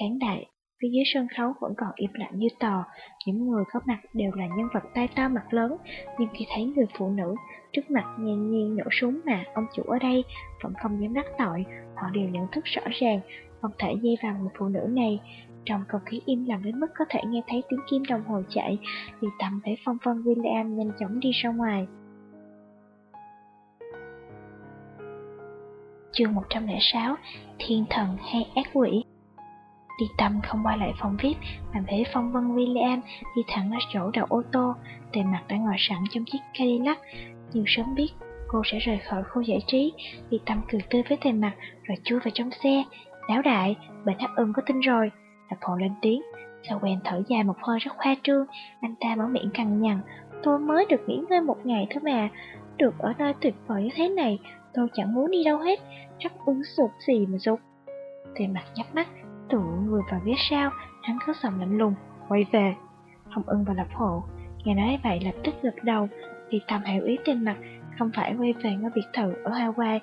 Khán đại Phía dưới sân khấu vẫn còn im lặng như tò, những người có mặt đều là nhân vật tay to mặt lớn, nhưng khi thấy người phụ nữ trước mặt ngang nhiên nổ súng mà ông chủ ở đây vẫn không dám đắc tội, họ đều nhận thức rõ ràng không thể dây vào người phụ nữ này. Trong không khí im lặng đến mức có thể nghe thấy tiếng kim đồng hồ chạy, vì tầm thấy phong vân William nhanh chóng đi ra ngoài. Chương 106 Thiên thần hay ác quỷ Đi tâm không quay lại phòng VIP mà bế phong vân William đi thẳng ra chỗ đầu ô tô, tề mặt đã ngồi sẵn trong chiếc Cadillac, nhưng sớm biết cô sẽ rời khỏi khu giải trí, đi tâm cười tươi với tề mặt rồi chui vào trong xe, Lão đại, bệnh hấp ưng có tin rồi. Lập hồ lên tiếng. Sao quen thở dài một hơi rất khoa trương, anh ta mở miệng cằn nhằn. Tôi mới được nghỉ ngơi một ngày thôi mà. Được ở nơi tuyệt vời như thế này, tôi chẳng muốn đi đâu hết. chắc ứng sụp gì mà rụt. Tề mặt nhắm mắt, tựa người vào phía sau, hắn có sầm lạnh lùng, quay về. hồng ưng và lập hộ, nghe nói vậy lập tức gật đầu, thì tầm hiểu ý tên mặt, không phải quay về ngôi biệt thự ở Hawaii,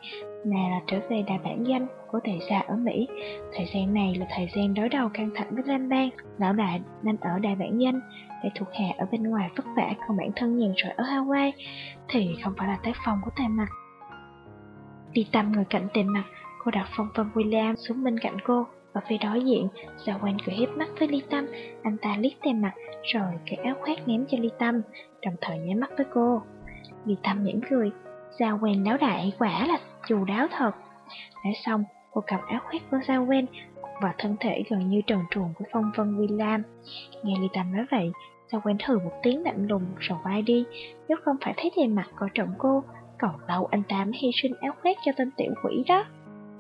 mà là trở về đại bản danh của thầy già ở Mỹ. Thời gian này là thời gian đối đầu căng thẳng với Lam Bang, lão đại nên ở đại bản danh. để thuộc hạ ở bên ngoài vất vả còn bản thân nhàn rỗi ở Hawaii thì không phải là tác phong của tề mặt. Đi tâm người cạnh tề mặt, cô đặt phong vân William xuống bên cạnh cô. Ở phía đối diện, sao Quen cười hiếp mắt với Ly Tâm, anh ta liếc tề mặt rồi cái áo khoác ném cho Ly Tâm, đồng thời nháy mắt với cô. Ly Tâm mỉm cười, sao Quen đáo đại quả là chu đáo thật. Nói xong, cô cầm áo khoác của Giao Quen và thân thể gần như trần truồng của phong vân William. Nghe Ly Tâm nói vậy, Giao Quen thử một tiếng lạnh lùng rồi bay đi, nếu không phải thấy tiền mặt coi trọng cô, còn lâu anh ta mới hy sinh áo khoác cho tên tiểu quỷ đó.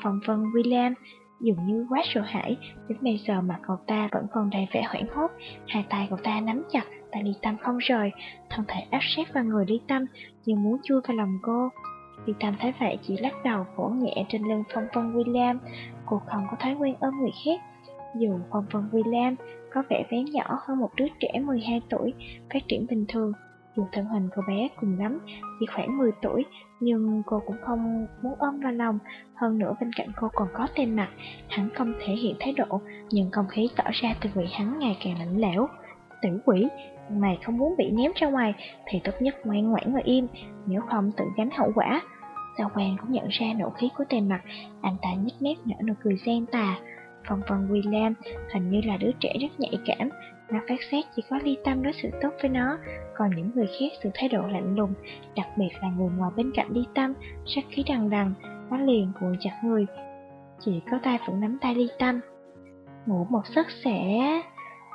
Phong vân William dường như quá sợ hãi, đến bây giờ mà cậu ta vẫn còn đầy vẻ hoảng hốt, hai tay cậu ta nắm chặt, tay Ly Tâm không rời, thân thể áp sát vào người Ly Tâm, như muốn chui vào lòng cô. Vì Tâm thấy vậy chỉ lắc đầu vỗ nhẹ trên lưng Phong Vân William, cô không có thói quen ôm người khác. Dù Phong Vân William có vẻ bé nhỏ hơn một đứa trẻ 12 tuổi, phát triển bình thường, dù thân hình cô bé cùng lắm chỉ khoảng 10 tuổi, nhưng cô cũng không muốn ôm vào lòng. Hơn nữa bên cạnh cô còn có tên mặt, hắn không thể hiện thái độ, nhưng không khí tỏ ra từ người hắn ngày càng lạnh lẽo. Tử quỷ, mày không muốn bị ném ra ngoài thì tốt nhất ngoan ngoãn và im, nếu không tự gánh hậu quả. Sao Quang cũng nhận ra nộ khí của tên mặt, anh ta nhếch mép nở nụ cười gian tà. Phong Vân William hình như là đứa trẻ rất nhạy cảm, nó phát xét chỉ có ly tâm đối xử tốt với nó, còn những người khác sự thái độ lạnh lùng, đặc biệt là người ngồi bên cạnh ly tâm, sắc khí đằng đằng, nó liền cuộn chặt người. Chỉ có tay vẫn nắm tay ly tâm. Ngủ một giấc sẽ...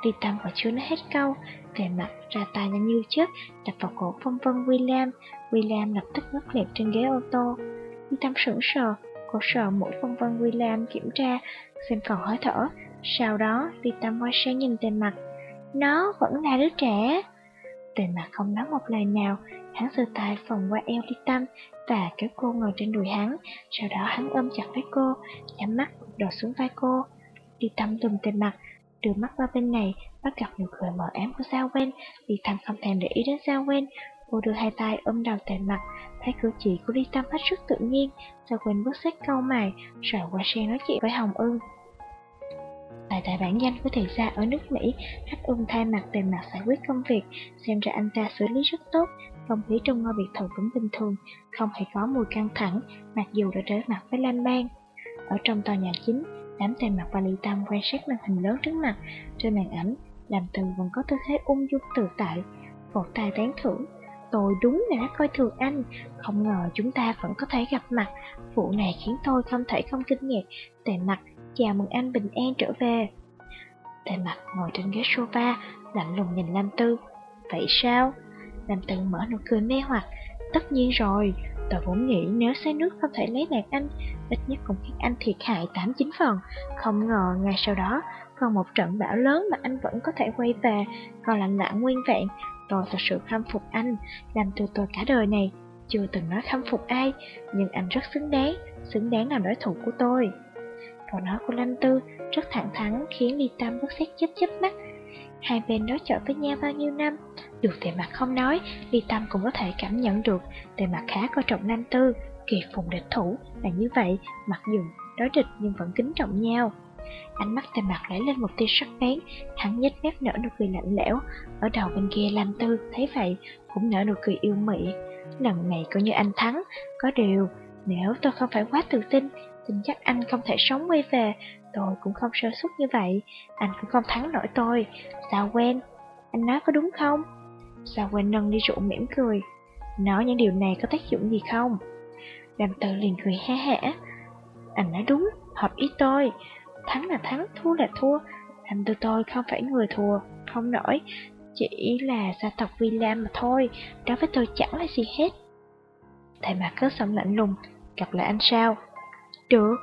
Ly tâm còn chưa nói hết câu, về mặt ra tay nhanh như chớp, đập vào cổ phong vân William. William lập tức ngất liệt trên ghế ô tô. Ly tâm sững sờ, cô sờ mũi phong vân William kiểm tra, xem còn hơi thở. Sau đó, Ly tâm quay sang nhìn tên mặt. Nó vẫn là đứa trẻ. Tên mặt không nói một lời nào, hắn giơ tay phòng qua eo Ly tâm và kéo cô ngồi trên đùi hắn. Sau đó hắn ôm chặt lấy cô, nhắm mắt đổ xuống vai cô. Ly tâm lùm tên mặt, đưa mắt qua bên này, bắt gặp nụ cười mờ ám của Sao Wen, Ly Tâm không thèm để ý đến Sao Wen. Cô đưa hai tay ôm đầu tề mặt, thấy cử chỉ của Ly Tâm hết sức tự nhiên, Sao Wen bước sát câu mày, rồi qua xe nói chuyện với Hồng Ưng. Tại tại bản danh của thị gia ở nước Mỹ, Hách Ung thay mặt tề mặt giải quyết công việc, xem ra anh ta xử lý rất tốt, không khí trong ngôi biệt thự vẫn bình thường, không hề có mùi căng thẳng, mặc dù đã trở mặt với Lan Bang. Ở trong tòa nhà chính, Đám tay mặt và ly tâm quan sát màn hình lớn trước mặt. Trên màn ảnh Làm từ vẫn có tư thế ung dung tự tại Vỗ tay tán thưởng. Tôi đúng là đã coi thường anh Không ngờ chúng ta vẫn có thể gặp mặt. Vụ này khiến tôi không thể không kinh ngạc. Tề mặt chào mừng anh bình an trở về. Tề mặt ngồi trên ghế sofa Lạnh lùng nhìn Lam Tư. Vậy sao? Lam Tư mở nụ cười mê hoặc. Tất nhiên rồi Tôi vốn nghĩ nếu xe nước không thể lấy lạc anh, ít nhất cũng khiến anh thiệt hại 8-9 phần. Không ngờ ngày sau đó, còn một trận bão lớn mà anh vẫn có thể quay về, còn lạnh lãng nguyên vẹn. Tôi thật sự khâm phục anh, làm từ tôi cả đời này. Chưa từng nói khâm phục ai, nhưng anh rất xứng đáng, xứng đáng làm đối thủ của tôi. Câu nói của Lâm Tư rất thẳng thắn khiến Ly Tâm bất xét chớp chớp mắt. Hai bên đối chọi với nhau bao nhiêu năm, dù tề mặt không nói, Ly Tâm cũng có thể cảm nhận được tề mặt khá coi trọng Nam Tư, kỳ phùng địch thủ là như vậy, mặc dù đối địch nhưng vẫn kính trọng nhau. Ánh mắt tề mặt lấy lên một tia sắc bén, hắn nhếch mép nở nụ cười lạnh lẽo. Ở đầu bên kia Lam Tư thấy vậy, cũng nở nụ cười yêu mị. Lần này coi như anh thắng, có điều, nếu tôi không phải quá tự tin, tin chắc anh không thể sống quay về. Tôi cũng không sơ suất như vậy, anh cũng không thắng nổi tôi. Sao quen? Anh nói có đúng không? Sao quen nâng đi rượu mỉm cười Nói những điều này có tác dụng gì không Đàm tự liền cười ha hả. Anh nói đúng, hợp ý tôi. Thắng là thắng, thua là thua. Anh từ tôi không phải người thua Không nổi. Chỉ là gia tộc vi lam mà thôi đối với tôi chẳng là gì hết. Thầy mà cứ sống lạnh lùng Gặp lại anh sao? Được.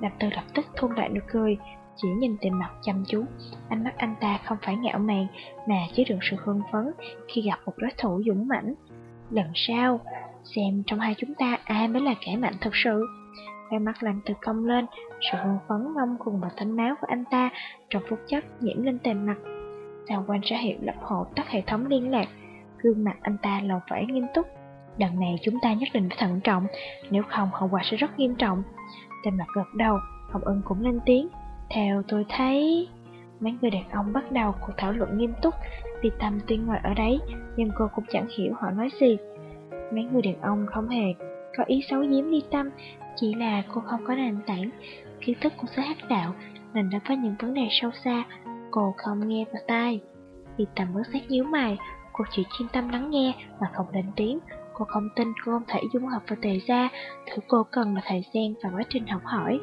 Đàm tư lập tức thu lại nụ cười chỉ nhìn tiền mặt chăm chú, ánh mắt anh ta không phải ngạo mạn mà chứa đựng sự hưng phấn khi gặp một đối thủ dũng mãnh. Lần sau, xem trong hai chúng ta ai mới là kẻ mạnh thật sự. Khoe mắt làm từ cong lên, sự hưng phấn ngông cùng vào thanh máu của anh ta trong phút chốc nhiễm lên tề mặt. Sao quan ra hiệu lập hộ tắt hệ thống liên lạc, gương mặt anh ta lầu phải nghiêm túc. Lần này chúng ta nhất định phải thận trọng, nếu không hậu quả sẽ rất nghiêm trọng. Tề mặt gật đầu, Hồng Ân cũng lên tiếng, theo tôi thấy, mấy người đàn ông bắt đầu cuộc thảo luận nghiêm túc, vì Tâm tuy ngồi ở đấy, nhưng cô cũng chẳng hiểu họ nói gì. Mấy người đàn ông không hề có ý xấu giếm Ly Tâm, chỉ là cô không có nền tảng, kiến thức của sứ hắc đạo, nên đã có những vấn đề sâu xa, cô không nghe vào tai. Ly Tâm bất xét nhíu mày, cô chỉ chuyên tâm lắng nghe mà không lên tiếng. Cô không tin cô không thể dung hợp vào tề gia, thứ cô cần là thời gian và quá trình học hỏi.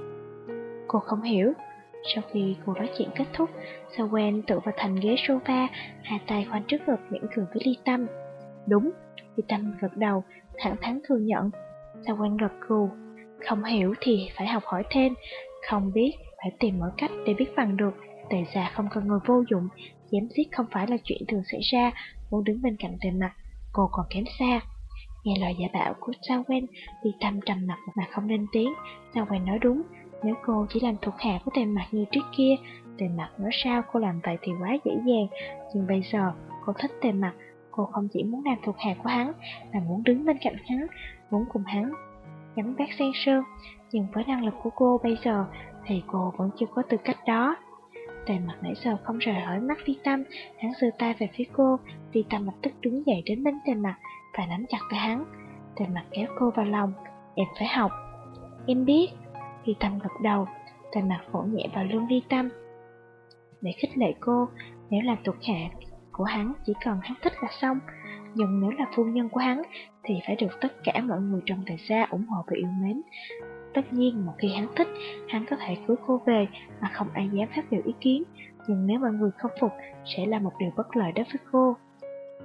Cô không hiểu. Sau khi cuộc nói chuyện kết thúc, Sawen tự vào thành ghế sofa, hai tay khoanh trước ngực miễn cười với Ly Tâm. Đúng, Ly Tâm gật đầu, thẳng thắn thừa nhận. Sawen gật gù. Không hiểu thì phải học hỏi thêm, không biết phải tìm mọi cách để biết bằng được. Tề già không cần người vô dụng, dám giết không phải là chuyện thường xảy ra, muốn đứng bên cạnh tề mặt, cô còn kém xa. Nghe lời giả bảo của Sao Wen, Ly Tâm trầm mặt mà không lên tiếng. Sao Wen nói đúng, nếu cô chỉ làm thuộc hạ của tề mặt như trước kia, tề mặt nói sao cô làm vậy thì quá dễ dàng. Nhưng bây giờ, cô thích tề mặt, cô không chỉ muốn làm thuộc hạ của hắn, mà muốn đứng bên cạnh hắn, muốn cùng hắn gánh bác sen sơn. Nhưng với năng lực của cô bây giờ, thì cô vẫn chưa có tư cách đó. Tề mặt nãy giờ không rời khỏi mắt phi Tâm, hắn giơ tay về phía cô, Phi Tâm lập tức đứng dậy đến bên tề mặt và nắm chặt tay hắn. Tề mặt kéo cô vào lòng, em phải học. Em biết, Phi Tâm gật đầu, tề mặt vỗ nhẹ vào lưng phi Tâm. Để khích lệ cô, nếu làm thuộc hạ của hắn chỉ cần hắn thích là xong, nhưng nếu là phu nhân của hắn thì phải được tất cả mọi người trong thời gia ủng hộ và yêu mến. Tất nhiên, một khi hắn thích, hắn có thể cưới cô về mà không ai dám phát biểu ý kiến, nhưng nếu mọi người không phục, sẽ là một điều bất lợi đối với cô.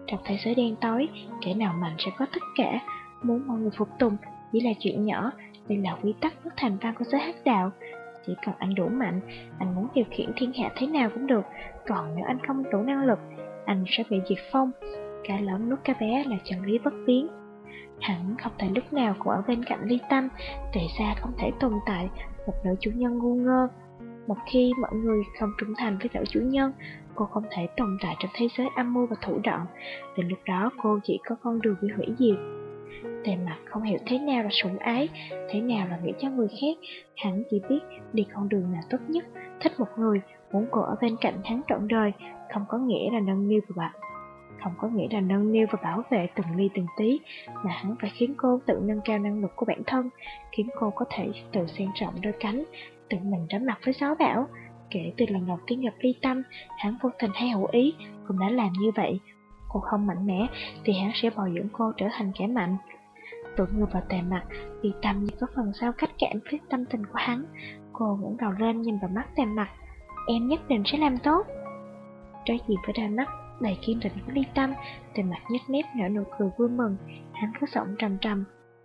Trong thế giới đen tối, kẻ nào mạnh sẽ có tất cả, muốn mọi người phục tùng chỉ là chuyện nhỏ, đây là quy tắc bất thành văn của giới hắc đạo. Chỉ cần anh đủ mạnh, anh muốn điều khiển thiên hạ thế nào cũng được, còn nếu anh không đủ năng lực, anh sẽ bị diệt phong. Cả lớn nuốt cái bé là chân lý bất biến. Hẳn không thể lúc nào cũng ở bên cạnh ly tâm, tại sao không thể tồn tại một nữ chủ nhân ngu ngơ. Một khi mọi người không trung thành với nữ chủ nhân, cô không thể tồn tại trong thế giới âm mưu và thủ đoạn. Đến lúc đó cô chỉ có con đường bị hủy diệt. Tề mặt không hiểu thế nào là sủng ái, thế nào là nghĩ cho người khác. Hắn chỉ biết đi con đường nào tốt nhất, thích một người, muốn cô ở bên cạnh hắn trọn đời, không có nghĩa là nâng niu và bạn không có nghĩa là nâng niu và bảo vệ từng ly từng tí, mà hắn phải khiến cô tự nâng cao năng lực của bản thân, khiến cô có thể tự xen rộng đôi cánh, tự mình đối mặt với gió bão. Kể từ lần đầu tiên gặp ly tâm, hắn vô tình hay hữu ý, cũng đã làm như vậy. Cô không mạnh mẽ, thì hắn sẽ bồi dưỡng cô trở thành kẻ mạnh. Tụi người vào tề mặt, ly tâm như có phần sao cách cảm với tâm tình của hắn. Cô ngẩng đầu lên nhìn vào mắt tề mặt. Em nhất định sẽ làm tốt. Trái gì với đôi mắt đầy kiên định của ly tâm, tề mặt nhếch mép nở nụ cười vui mừng. Hắn có giọng trầm trầm.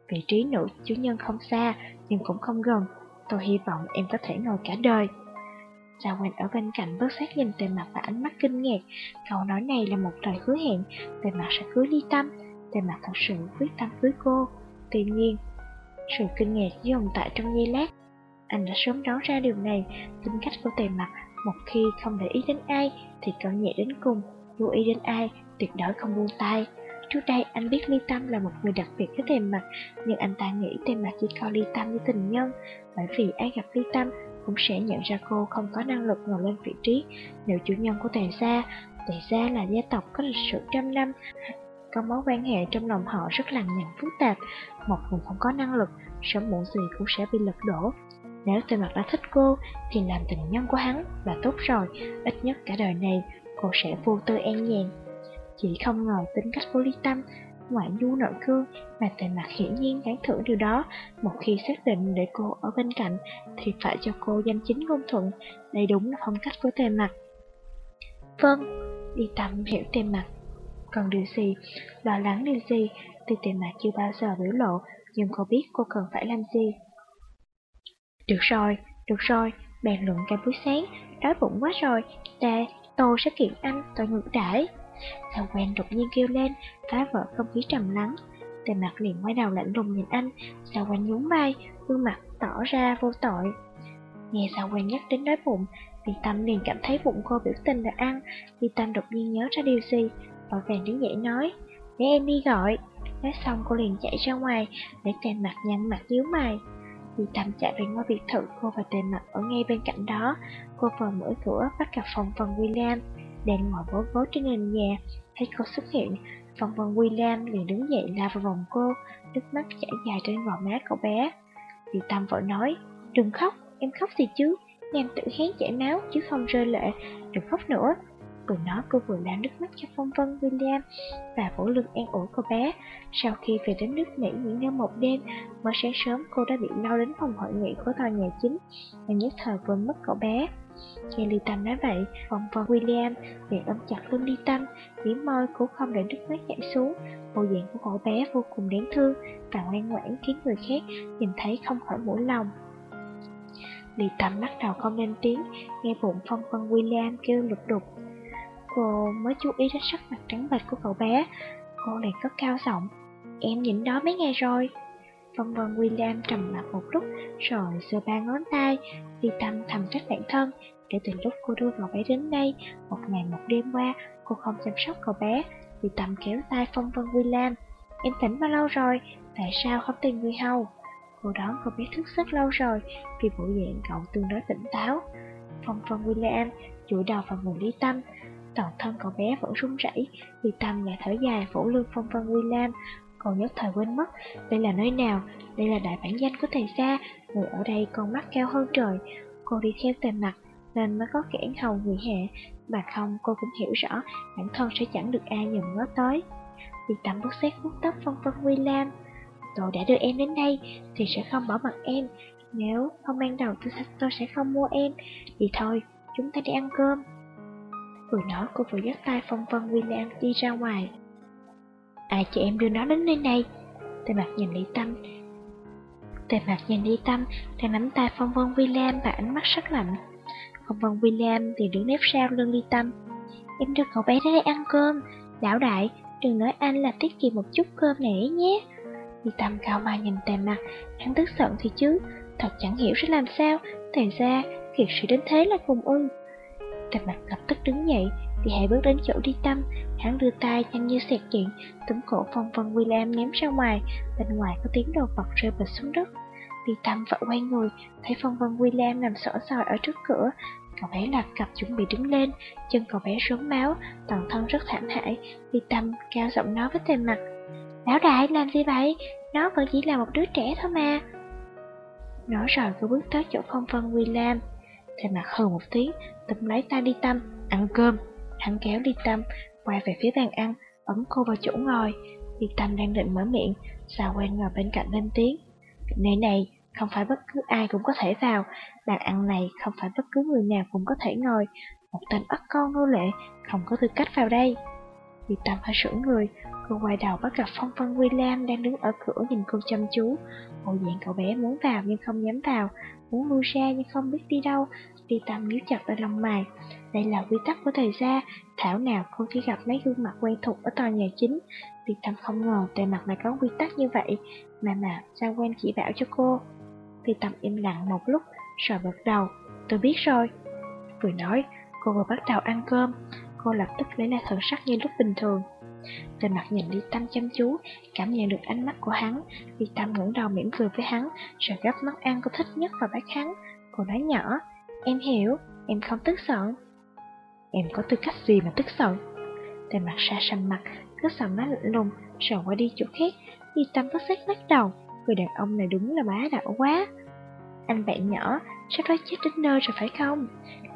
Vị trí nữ chủ nhân không xa, nhưng cũng không gần. Tôi hy vọng em có thể ngồi cả đời. Gia Quỳnh ở bên cạnh bớt sát nhìn tề mặt và ánh mắt kinh ngạc. Câu nói này là một lời hứa hẹn, tề mặt sẽ cưới ly tâm. Tề mặt thật sự quyết tâm cưới cô. Tuy nhiên, sự kinh ngạc dồn tại trong giây lát. Anh đã sớm đoán ra điều này, tính cách của tề mặt một khi không để ý đến ai thì cỡ nhẹ đến cùng, chú ý đến ai tuyệt đối không buông tay. Trước đây anh biết Ly Tâm là một người đặc biệt với tề mặt, nhưng anh ta nghĩ tề mặt chỉ coi Ly Tâm như tình nhân, bởi vì ai gặp Ly Tâm cũng sẽ nhận ra cô không có năng lực ngồi lên vị trí nếu chủ nhân của tề gia. Tề gia là gia tộc có lịch sử trăm năm, có mối quan hệ trong lòng họ rất lằng nhằng phức tạp. Một người không có năng lực, sớm muộn gì cũng sẽ bị lật đổ. Nếu tề mặt đã thích cô, thì làm tình nhân của hắn là tốt rồi, ít nhất cả đời này cô sẽ vô tư an nhàn. Chỉ không ngờ tính cách vô ly tâm ngoại nhu nội cương mà tề mặt hiển nhiên đáng thưởng điều đó. Một khi xác định để cô ở bên cạnh thì phải cho cô danh chính ngôn thuận. Đây đúng là phong cách của tề mặt. Vâng đi tâm hiểu tề mặt. Còn điều gì? Lo lắng điều gì? Thì tề mặt chưa bao giờ biểu lộ nhưng cô biết cô cần phải làm gì được rồi được rồi bàn luận cả buổi sáng đói bụng quá rồi ta tôi sẽ kiện anh tội ngược đãi Thằng quen đột nhiên kêu lên, phá vỡ không khí trầm lắng. Tề mặt liền quay đầu lạnh lùng nhìn anh, sao quen nhún vai, gương mặt tỏ ra vô tội. Nghe sao quen nhắc đến đói bụng, vì Tâm liền cảm thấy bụng cô biểu tình là ăn, vì Tâm đột nhiên nhớ ra điều gì, vội vàng đứng dậy nói, để em đi gọi. Nói xong cô liền chạy ra ngoài, để tề mặt nhăn mặt nhíu mày. Dì Tâm chạy về ngôi biệt thự cô và tề mặt ở ngay bên cạnh đó, cô vừa mở cửa bắt gặp phòng phần William. đang ngồi bố vố trên nền nhà, thấy cô xuất hiện, Phòng Vân William liền đứng dậy la vào vòng cô, nước mắt chảy dài trên gò má cậu bé. Dì Tâm vội nói, đừng khóc, em khóc gì chứ, em tự hén chảy máu chứ không rơi lệ, đừng khóc nữa. Vừa nói cô vừa lau nước mắt cho Phong Vân William và vỗ lưng an ủi cô bé. Sau khi về đến nước Mỹ nghỉ ngơi một đêm, mới sáng sớm cô đã bị lao đến phòng hội nghị của tòa nhà chính và nhất thời quên mất cậu bé. Nghe Ly Tâm nói vậy, Phong Vân William liền ôm chặt lưng Ly Tâm, mỉm môi cũng không để nước mắt chảy xuống. Bộ dạng của cậu bé vô cùng đáng thương và ngoan ngoãn khiến người khác nhìn thấy không khỏi mũi lòng. Ly Tâm bắt đầu không lên tiếng, nghe bụng Phong Vân William kêu lục đục. Cô mới chú ý đến sắc mặt trắng bệch của cậu bé, cô liền cất cao giọng. Em nhìn đó mấy ngày rồi. Phong Vân William trầm mặt một lúc, rồi sờ ba ngón tay, đi Tâm thầm trách bản thân, kể từ lúc cô đưa cậu bé đến đây, một ngày một đêm qua, cô không chăm sóc cậu bé, vì Tâm kéo tay Phong Vân William. Em tỉnh bao lâu rồi, tại sao không tìm người hầu? Cô đón cậu bé thức giấc lâu rồi, vì bộ dạng cậu tương đối tỉnh táo. Phong Vân William dụi đầu vào người Ly Tâm, toàn thân cậu bé vẫn run rẩy, vì Tâm lại thở dài phủ lương Phong Vân William, còn nhất thời quên mất, đây là nơi nào, đây là đại bản danh của thầy xa người ở đây con mắt cao hơn trời. Cô đi theo tề mặt, nên mới có kẻ hầu người hạ, mà không cô cũng hiểu rõ bản thân sẽ chẳng được ai nhầm ngó tới. Vì tầm bước xét vuốt tóc phong vân William, tôi đã đưa em đến đây thì sẽ không bỏ mặt em, nếu không ban đầu tôi, tôi sẽ không mua em, thì thôi, chúng ta đi ăn cơm. Vừa nói cô vừa dắt tay Phong Vân William đi ra ngoài. Ai cho em đưa nó đến nơi này? Tề mặt nhìn Lý Tâm. Tề mặt nhìn Lý Tâm, đang nắm tay Phong Vân William và ánh mắt sắc lạnh. Phong Vân William thì đứng nếp sau lưng Lý Tâm. Em đưa cậu bé đến đây ăn cơm. Lão đại, đừng nói anh là tiết kiệm một chút cơm này nhé. Lý Tâm cao mà nhìn tề mặt, hắn tức giận thì chứ, thật chẳng hiểu sẽ làm sao, tề ra, kiệt sự đến thế là cùng ưng Tề mặt lập tức đứng dậy, thì hãy bước đến chỗ đi tâm. Hắn đưa tay nhanh như xẹt điện Túm cổ phong vân William ném ra ngoài. Bên ngoài có tiếng đồ vật rơi bịch xuống đất. Đi tâm vợ quay người Thấy phong vân William nằm sỏ sòi ở trước cửa. Cậu bé lạc cặp chuẩn bị đứng lên Chân cậu bé rớm máu Toàn thân rất thảm hại. Đi tâm cao giọng nói với tề mặt Lão đại làm gì vậy? Nó vẫn chỉ là một đứa trẻ thôi mà. Nói rồi cô bước tới chỗ phong vân William Tề mặt hừ một tí, Tâm lấy tay đi tâm Ăn cơm Hắn kéo đi Tâm quay về phía bàn ăn, ấn cô vào chỗ ngồi. đi Tâm đang định mở miệng, sao quen ngồi bên cạnh lên tiếng. Nơi này không phải bất cứ ai cũng có thể vào, bàn ăn này không phải bất cứ người nào cũng có thể ngồi. Một tên ất con nô lệ không có tư cách vào đây. đi Tâm hơi sững người, cô quay đầu bắt gặp Phong Vân William đang đứng ở cửa nhìn cô chăm chú. Bộ dạng cậu bé muốn vào nhưng không dám vào, muốn lui ra nhưng không biết đi đâu, Tiêu Tâm nhíu chặt ở lông mày. Đây là quy tắc của thời gia, thảo nào cô chỉ gặp mấy gương mặt quen thuộc ở tòa nhà chính. Tiêu Tâm không ngờ tề mặt lại có quy tắc như vậy, mà mà sao quen chỉ bảo cho cô. Tiêu Tâm im lặng một lúc, rồi bật đầu. Tôi biết rồi. Vừa nói, cô vừa bắt đầu ăn cơm. Cô lập tức lấy lại thần sắc như lúc bình thường. Tề mặt nhìn đi Tâm chăm chú, cảm nhận được ánh mắt của hắn. vì Tâm ngẩng đầu mỉm cười với hắn, rồi gấp mắt ăn cô thích nhất vào bát hắn. Cô nói nhỏ, Em hiểu, em không tức giận. Em có tư cách gì mà tức giận? tề mặt xa xăm mặt, cứ sầm nó lạnh lùng, rồi qua đi chỗ khác, đi tâm bất giác lắc đầu. Người đàn ông này đúng là bá đạo quá. Anh bạn nhỏ, sắp phải chết đến nơi rồi phải không?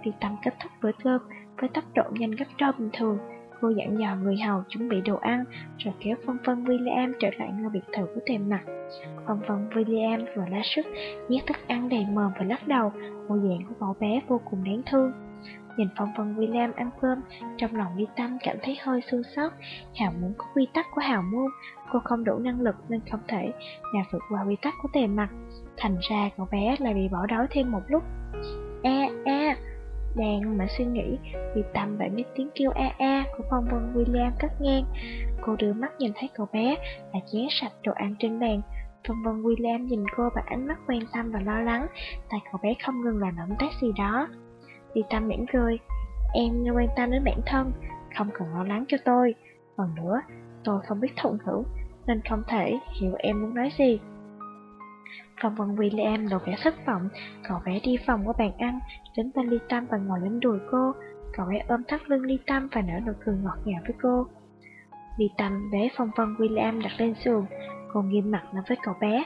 Đi tâm kết thúc bữa cơm với tốc độ nhanh gấp đôi bình thường. Cô dặn dò người hầu chuẩn bị đồ ăn, rồi kéo Phong Vân William trở lại ngôi biệt thự của tề mặt. Phong Vân William vừa lá sức, nhét thức ăn đầy mồm và lắc đầu, bộ dạng của cậu bé vô cùng đáng thương. Nhìn Phong Vân William ăn cơm, trong lòng Ly Tâm cảm thấy hơi xương xót. Hào muốn có quy tắc của hào môn, cô không đủ năng lực nên không thể nào vượt qua quy tắc của tề mặt. Thành ra cậu bé lại bị bỏ đói thêm một lúc. A a, đang mà suy nghĩ thì tầm bảy biết tiếng kêu a a của phong vân William cắt ngang. Cô đưa mắt nhìn thấy cậu bé là chén sạch đồ ăn trên bàn. Phong vân William nhìn cô bằng ánh mắt quan tâm và lo lắng, tại cậu bé không ngừng làm động tác gì đó. Thì tâm mỉm cười, em nên quan tâm đến bản thân, không cần lo lắng cho tôi. Còn nữa, tôi không biết thụng hưởng nên không thể hiểu em muốn nói gì. Phong Văn William lộ vẻ thất vọng, cậu bé đi vòng qua bàn ăn, đến bên ly tâm và ngồi lên đùi cô. Cậu bé ôm thắt lưng Ly Tâm và nở nụ cười ngọt ngào với cô. Ly Tâm bé phong vân William đặt lên giường, cô nghiêm mặt nói với cậu bé.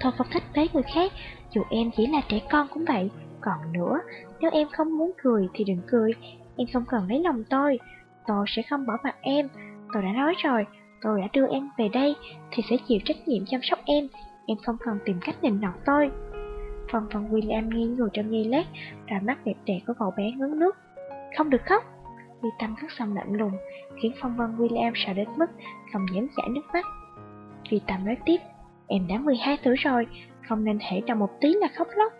Tôi không thích bế người khác, dù em chỉ là trẻ con cũng vậy. Còn nữa, nếu em không muốn cười thì đừng cười, em không cần lấy lòng tôi. Tôi sẽ không bỏ mặt em, tôi đã nói rồi, tôi đã đưa em về đây thì sẽ chịu trách nhiệm chăm sóc em, em không cần tìm cách nịnh nọt tôi. Phong phần William nghiêng người trong giây lát, đôi mắt đẹp đẽ của cậu bé ngấn nước. Không được khóc. Ly Tâm cất xong lạnh lùng, khiến Phong Vân William sợ đến mức không dám chảy nước mắt. Ly Tâm nói tiếp, em đã 12 tuổi rồi, không nên thể đầu một tí là khóc lóc.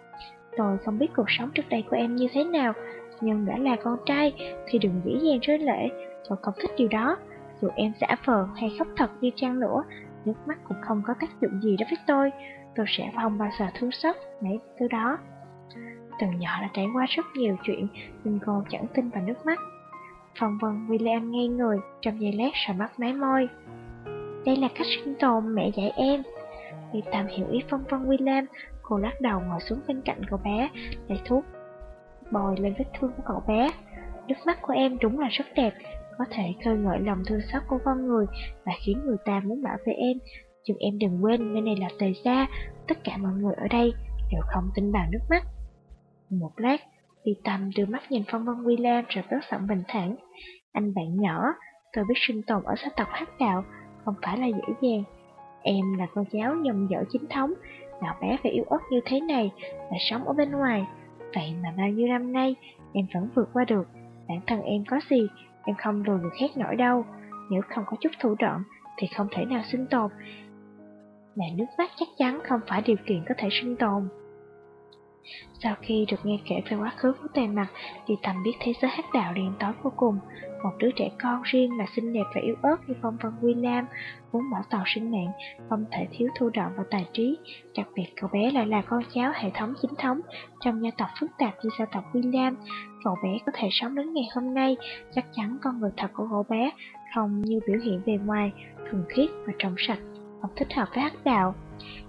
Tôi không biết cuộc sống trước đây của em như thế nào, nhưng đã là con trai thì đừng dễ dàng rơi lệ, tôi không thích điều đó. Dù em giả vờ hay khóc thật đi chăng nữa, nước mắt cũng không có tác dụng gì đối với tôi. Tôi sẽ không bao giờ thương xót mấy thứ đó. Từ nhỏ đã trải qua rất nhiều chuyện, nhưng cô chẳng tin vào nước mắt. Phong vân William ngây người, trong giây lát sợ mắt máy môi. Đây là cách sinh tồn mẹ dạy em. Vì tạm hiểu ý phong vân William, cô lắc đầu ngồi xuống bên cạnh cậu bé, để thuốc bồi lên vết thương của cậu bé. Nước mắt của em đúng là rất đẹp, có thể khơi gợi lòng thương xót của con người và khiến người ta muốn bảo vệ em. Nhưng em đừng quên, nơi này là tề gia, tất cả mọi người ở đây đều không tin vào nước mắt. Một lát, vi Tâm đưa mắt nhìn Phong Vân William rồi bớt giọng bình thản. Anh bạn nhỏ, tôi biết sinh tồn ở xã tộc hắc đạo, không phải là dễ dàng. Em là con cháu dòng dõi chính thống, nhỏ bé và yếu ớt như thế này, là sống ở bên ngoài. Vậy mà bao nhiêu năm nay, em vẫn vượt qua được. Bản thân em có gì, em không lừa người khác nổi đâu. Nếu không có chút thủ đoạn, thì không thể nào sinh tồn. Mà nước mắt chắc chắn không phải điều kiện có thể sinh tồn. Sau khi được nghe kể về quá khứ của tề mặt, thì tầm biết thế giới hắc đạo đen tối vô cùng. Một đứa trẻ con riêng là xinh đẹp và yếu ớt như Phong Vân nam muốn bảo toàn sinh mạng, không thể thiếu thu đoạn và tài trí. Đặc biệt cậu bé lại là con cháu hệ thống chính thống trong gia tộc phức tạp như gia tộc William. Cậu bé có thể sống đến ngày hôm nay, chắc chắn con người thật của cậu bé không như biểu hiện bề ngoài, thuần khiết và trong sạch, không thích hợp với hắc đạo.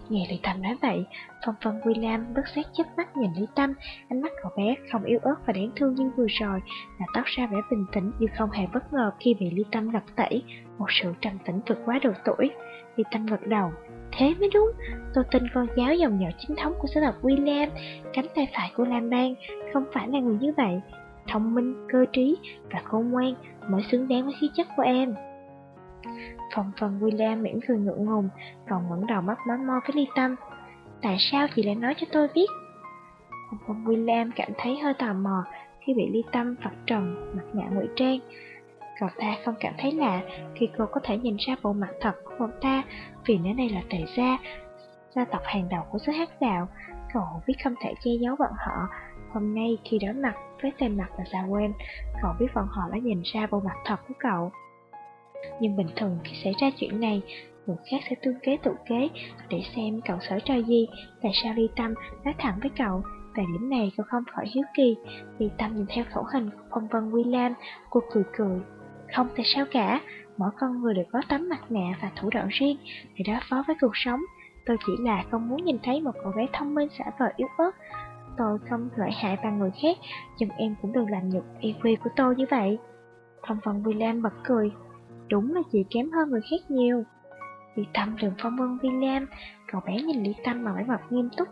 Nghe Lý Tâm nói vậy, Phong phong William bất giác chớp mắt nhìn Lý Tâm, ánh mắt cậu bé không yếu ớt và đáng thương như vừa rồi, là tóc ra vẻ bình tĩnh như không hề bất ngờ khi bị Lý Tâm lật tẩy, một sự trầm tĩnh vượt quá độ tuổi. Lý Tâm gật đầu, thế mới đúng, tôi tin con giáo dòng nhỏ chính thống của xã tộc William, cánh tay phải của Lam Bang, không phải là người như vậy, thông minh, cơ trí và khôn ngoan mới xứng đáng với khí chất của em. Phòng phần William mỉm cười ngượng ngùng, còn ngẩng đầu mắt mắm mo với ly tâm. Tại sao chị lại nói cho tôi biết? Phòng phần William cảm thấy hơi tò mò khi bị ly tâm phật trần, mặt nạ ngụy trang. Cậu ta không cảm thấy lạ khi cô có thể nhìn ra bộ mặt thật của cậu ta vì nơi này là tề gia, gia tộc hàng đầu của xứ hát đạo. Cậu biết không thể che giấu bọn họ. Hôm nay khi đối mặt với tên mặt và Sa quen, cậu biết bọn họ đã nhìn ra bộ mặt thật của cậu. Nhưng bình thường khi xảy ra chuyện này, người khác sẽ tương kế tự kế để xem cậu sở trò gì, tại sao Ly Tâm nói thẳng với cậu. Tại điểm này cậu không khỏi hiếu kỳ, Ly Tâm nhìn theo khẩu hình của phong vân William, cô cười cười. Không tại sao cả, mỗi con người đều có tấm mặt nạ và thủ đoạn riêng để đối phó với cuộc sống. Tôi chỉ là không muốn nhìn thấy một cậu bé thông minh xả vờ yếu ớt. Tôi không lợi hại bằng người khác, nhưng em cũng đừng làm nhục EQ của tôi như vậy. Phong vân William bật cười, Đúng là chị kém hơn người khác nhiều Lý Tâm đường phong vân William Cậu bé nhìn Lý Tâm mà vẻ mặt nghiêm túc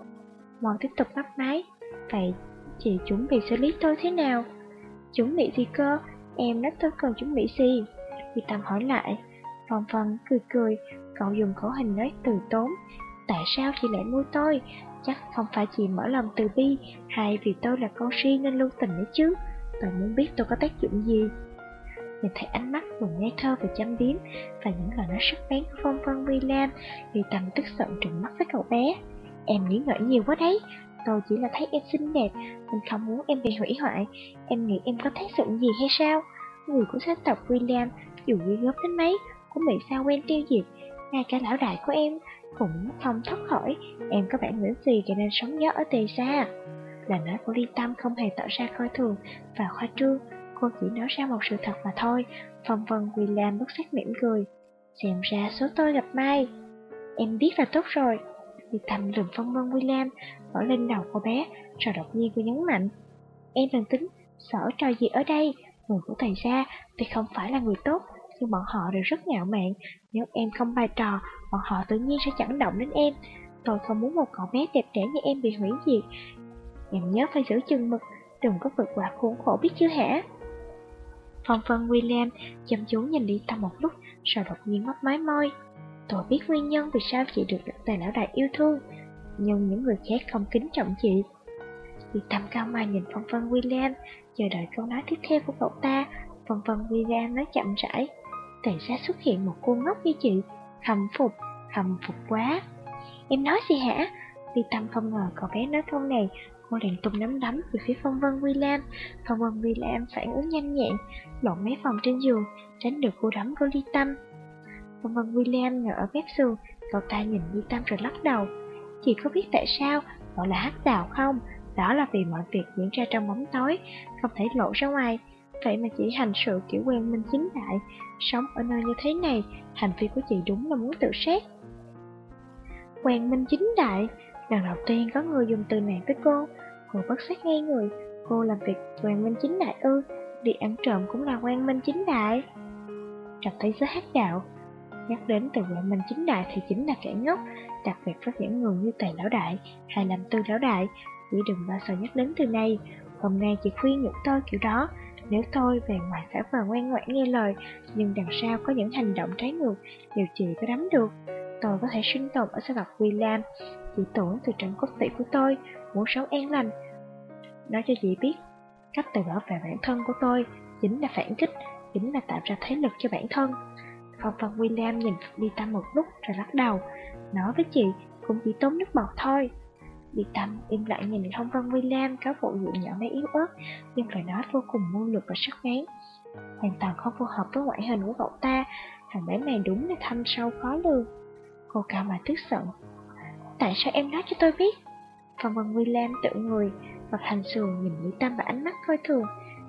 Mòn tiếp tục bắt máy Vậy chị chuẩn bị xử lý tôi thế nào? Chuẩn bị gì cơ? Em nói tôi cần chuẩn bị gì? Lý Tâm hỏi lại Phong Vân cười cười, Cậu dùng khẩu hình nói từ tốn Tại sao chị lại mua tôi? Chắc không phải chị mở lòng từ bi, Hay vì tôi là con si nên lưu tình đấy chứ Tôi muốn biết tôi có tác dụng gì Nhìn thấy ánh mắt vừa ngây thơ vừa chăm biếm Và những lời nói sắc bén của Phong Vân William Thì Tâm tức giận trừng mắt với cậu bé. Em nghĩ ngợi nhiều quá đấy. Tôi chỉ là thấy em xinh đẹp, Mình không muốn em bị hủy hoại. Em nghĩ em có thấy sự gì hay sao? Người của gia tộc William Dù ghi gớm đến mấy, Cũng bị sao quen tiêu diệt. Ngay cả lão đại của em Cũng không thoát khỏi. Em có bản lĩnh gì cho nên sống gió ở tề xa? Lời nói của Ly Tâm không hề tỏ ra coi thường Và khoa trương. Cô chỉ nói ra một sự thật mà thôi Phong vân William bất giác mỉm cười Xem ra số tôi gặp may. Em biết là tốt rồi Việc thầm lùm phong vân William Bỏ lên đầu cô bé Rồi đột nhiên cô nhấn mạnh Em đừng tính Sở trò gì ở đây? Người của thầy gia thì không phải là người tốt, nhưng bọn họ đều rất ngạo mạn. Nếu em không bài trò, bọn họ tự nhiên sẽ chẳng động đến em. Tôi không muốn một cậu bé đẹp đẽ như em bị hủy diệt. Em nhớ phải giữ chừng mực, đừng có vượt qua khốn khổ biết chưa hả? Phong phân William chăm chú nhìn đi Tâm một lúc, rồi đột nhiên mất mái môi. Tôi biết nguyên nhân vì sao chị được tài lão đại yêu thương, nhưng những người khác không kính trọng chị. Đi Tâm cao mày nhìn Phong phân William, chờ đợi câu nói tiếp theo của cậu ta. Phong phân William nói chậm rãi. Tại sao xuất hiện một cô ngốc như chị? Khâm phục, khâm phục quá. Em nói gì hả? Đi Tâm không ngờ cậu bé nói câu này, cô liền tung nắm đấm về phía Phong Vân William. Phong Vân William phản ứng nhanh nhẹn, lộn mấy phòng trên giường, tránh được cô đấm của Ly Tâm. Phong Vân William ngồi ở mép giường, cậu ta nhìn Ly Tâm rồi lắc đầu. Chị có biết tại sao gọi là hắc đào không? Đó là vì mọi việc diễn ra trong bóng tối, không thể lộ ra ngoài. Vậy mà chỉ hành sự kiểu quen minh chính đại, sống ở nơi như thế này, hành vi của chị đúng là muốn tự sát. Quen minh chính đại, lần đầu tiên có người dùng từ này với cô, cô bất sát ngay người, cô làm việc quen minh chính đại ư, đi ăn trộm cũng là quen minh chính đại. Trọc thấy giới hát đạo, nhắc đến từ quen minh chính đại thì chính là kẻ ngốc, đặc biệt với những người như tài Lão Đại hay làm Tư Lão Đại, chỉ đừng bao giờ nhắc đến từ này. Hôm nay chị khuyên nhủ tôi kiểu đó, nếu tôi về ngoài phải vờ ngoan ngoãn nghe lời, nhưng đằng sau có những hành động trái ngược, điều chị có đắm được. Tôi có thể sinh tồn ở sa mạc lam chỉ tưởng từ trận cốt tủy của tôi, muốn sống an lành. Nói cho chị biết, cách tự bảo vệ bản thân của tôi chính là phản kích, chính là tạo ra thế lực cho bản thân. Phong Văn William nhìn đi tâm một lúc rồi lắc đầu, nói với chị cũng chỉ tốn nước bọt thôi. Đi tâm im lặng nhìn Phong Văn William có bộ dạng nhỏ bé yếu ớt, nhưng lời nói vô cùng mưu lực và sắc bén. Hoàn toàn không phù hợp với ngoại hình của cậu ta, thằng bé này đúng là thâm sâu khó lường. Cô cao mà tức giận. Tại sao em nói cho tôi biết? Phong Văn Lam tự người, mặt hành sườn nhìn Lý Tâm và ánh mắt coi thường,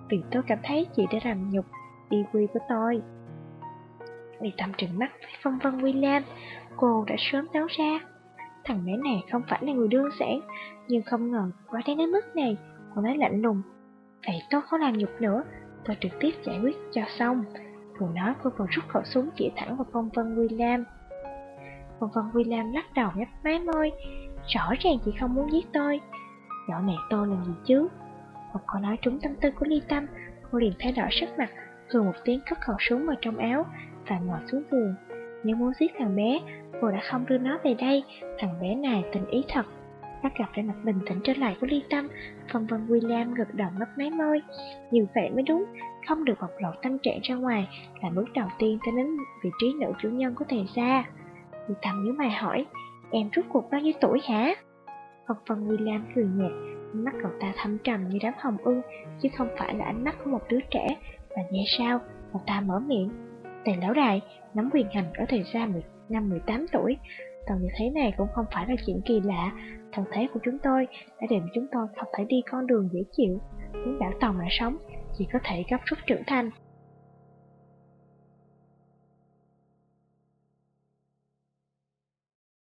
vì tôi cảm thấy chị đã làm nhục đi quy của tôi. Lý Tâm trừng mắt với Phong Văn Lam cô đã sớm đoán ra. Thằng bé này không phải là người đơn giản, nhưng không ngờ quá đến đến mức này, cô nói lạnh lùng. Vậy tôi không làm nhục nữa, tôi trực tiếp giải quyết cho xong. Vừa nói cô vừa rút khẩu súng chỉ thẳng vào Phong Vân William. Phong Vân William lắc đầu nhấp máy môi, rõ ràng chị không muốn giết tôi. Nhỏ mẹ tôi làm gì chứ? Một câu nói trúng tâm tư của Ly Tâm, cô liền thay đổi sắc mặt, cười một tiếng cất khẩu súng vào trong áo và ngồi xuống giường. Nếu muốn giết thằng bé, cô đã không đưa nó về đây, thằng bé này tình ý thật. Bắt gặp vẻ mặt bình tĩnh trở lại của Ly Tâm, Phong Vân William gật đầu mất máy môi. Như vậy mới đúng, không được bộc lộ tâm trạng ra ngoài là bước đầu tiên tới đến vị trí nữ chủ nhân của thầy gia. Ly Tâm nhớ mày hỏi, em rút cuộc bao nhiêu tuổi hả? phần phần William cười nhạt, mắt cậu ta thâm trầm như đám hồng ưng, chứ không phải là ánh mắt của một đứa trẻ. Và nghe sao, cậu ta mở miệng. Tề lão đại, nắm quyền hành ở thời gian 10 năm 18 tuổi, Còn như thế này cũng không phải là chuyện kỳ lạ. Thần thế của chúng tôi đã để chúng tôi không thể đi con đường dễ chịu. Muốn bảo tòng mà sống, chỉ có thể gấp rút trưởng thành.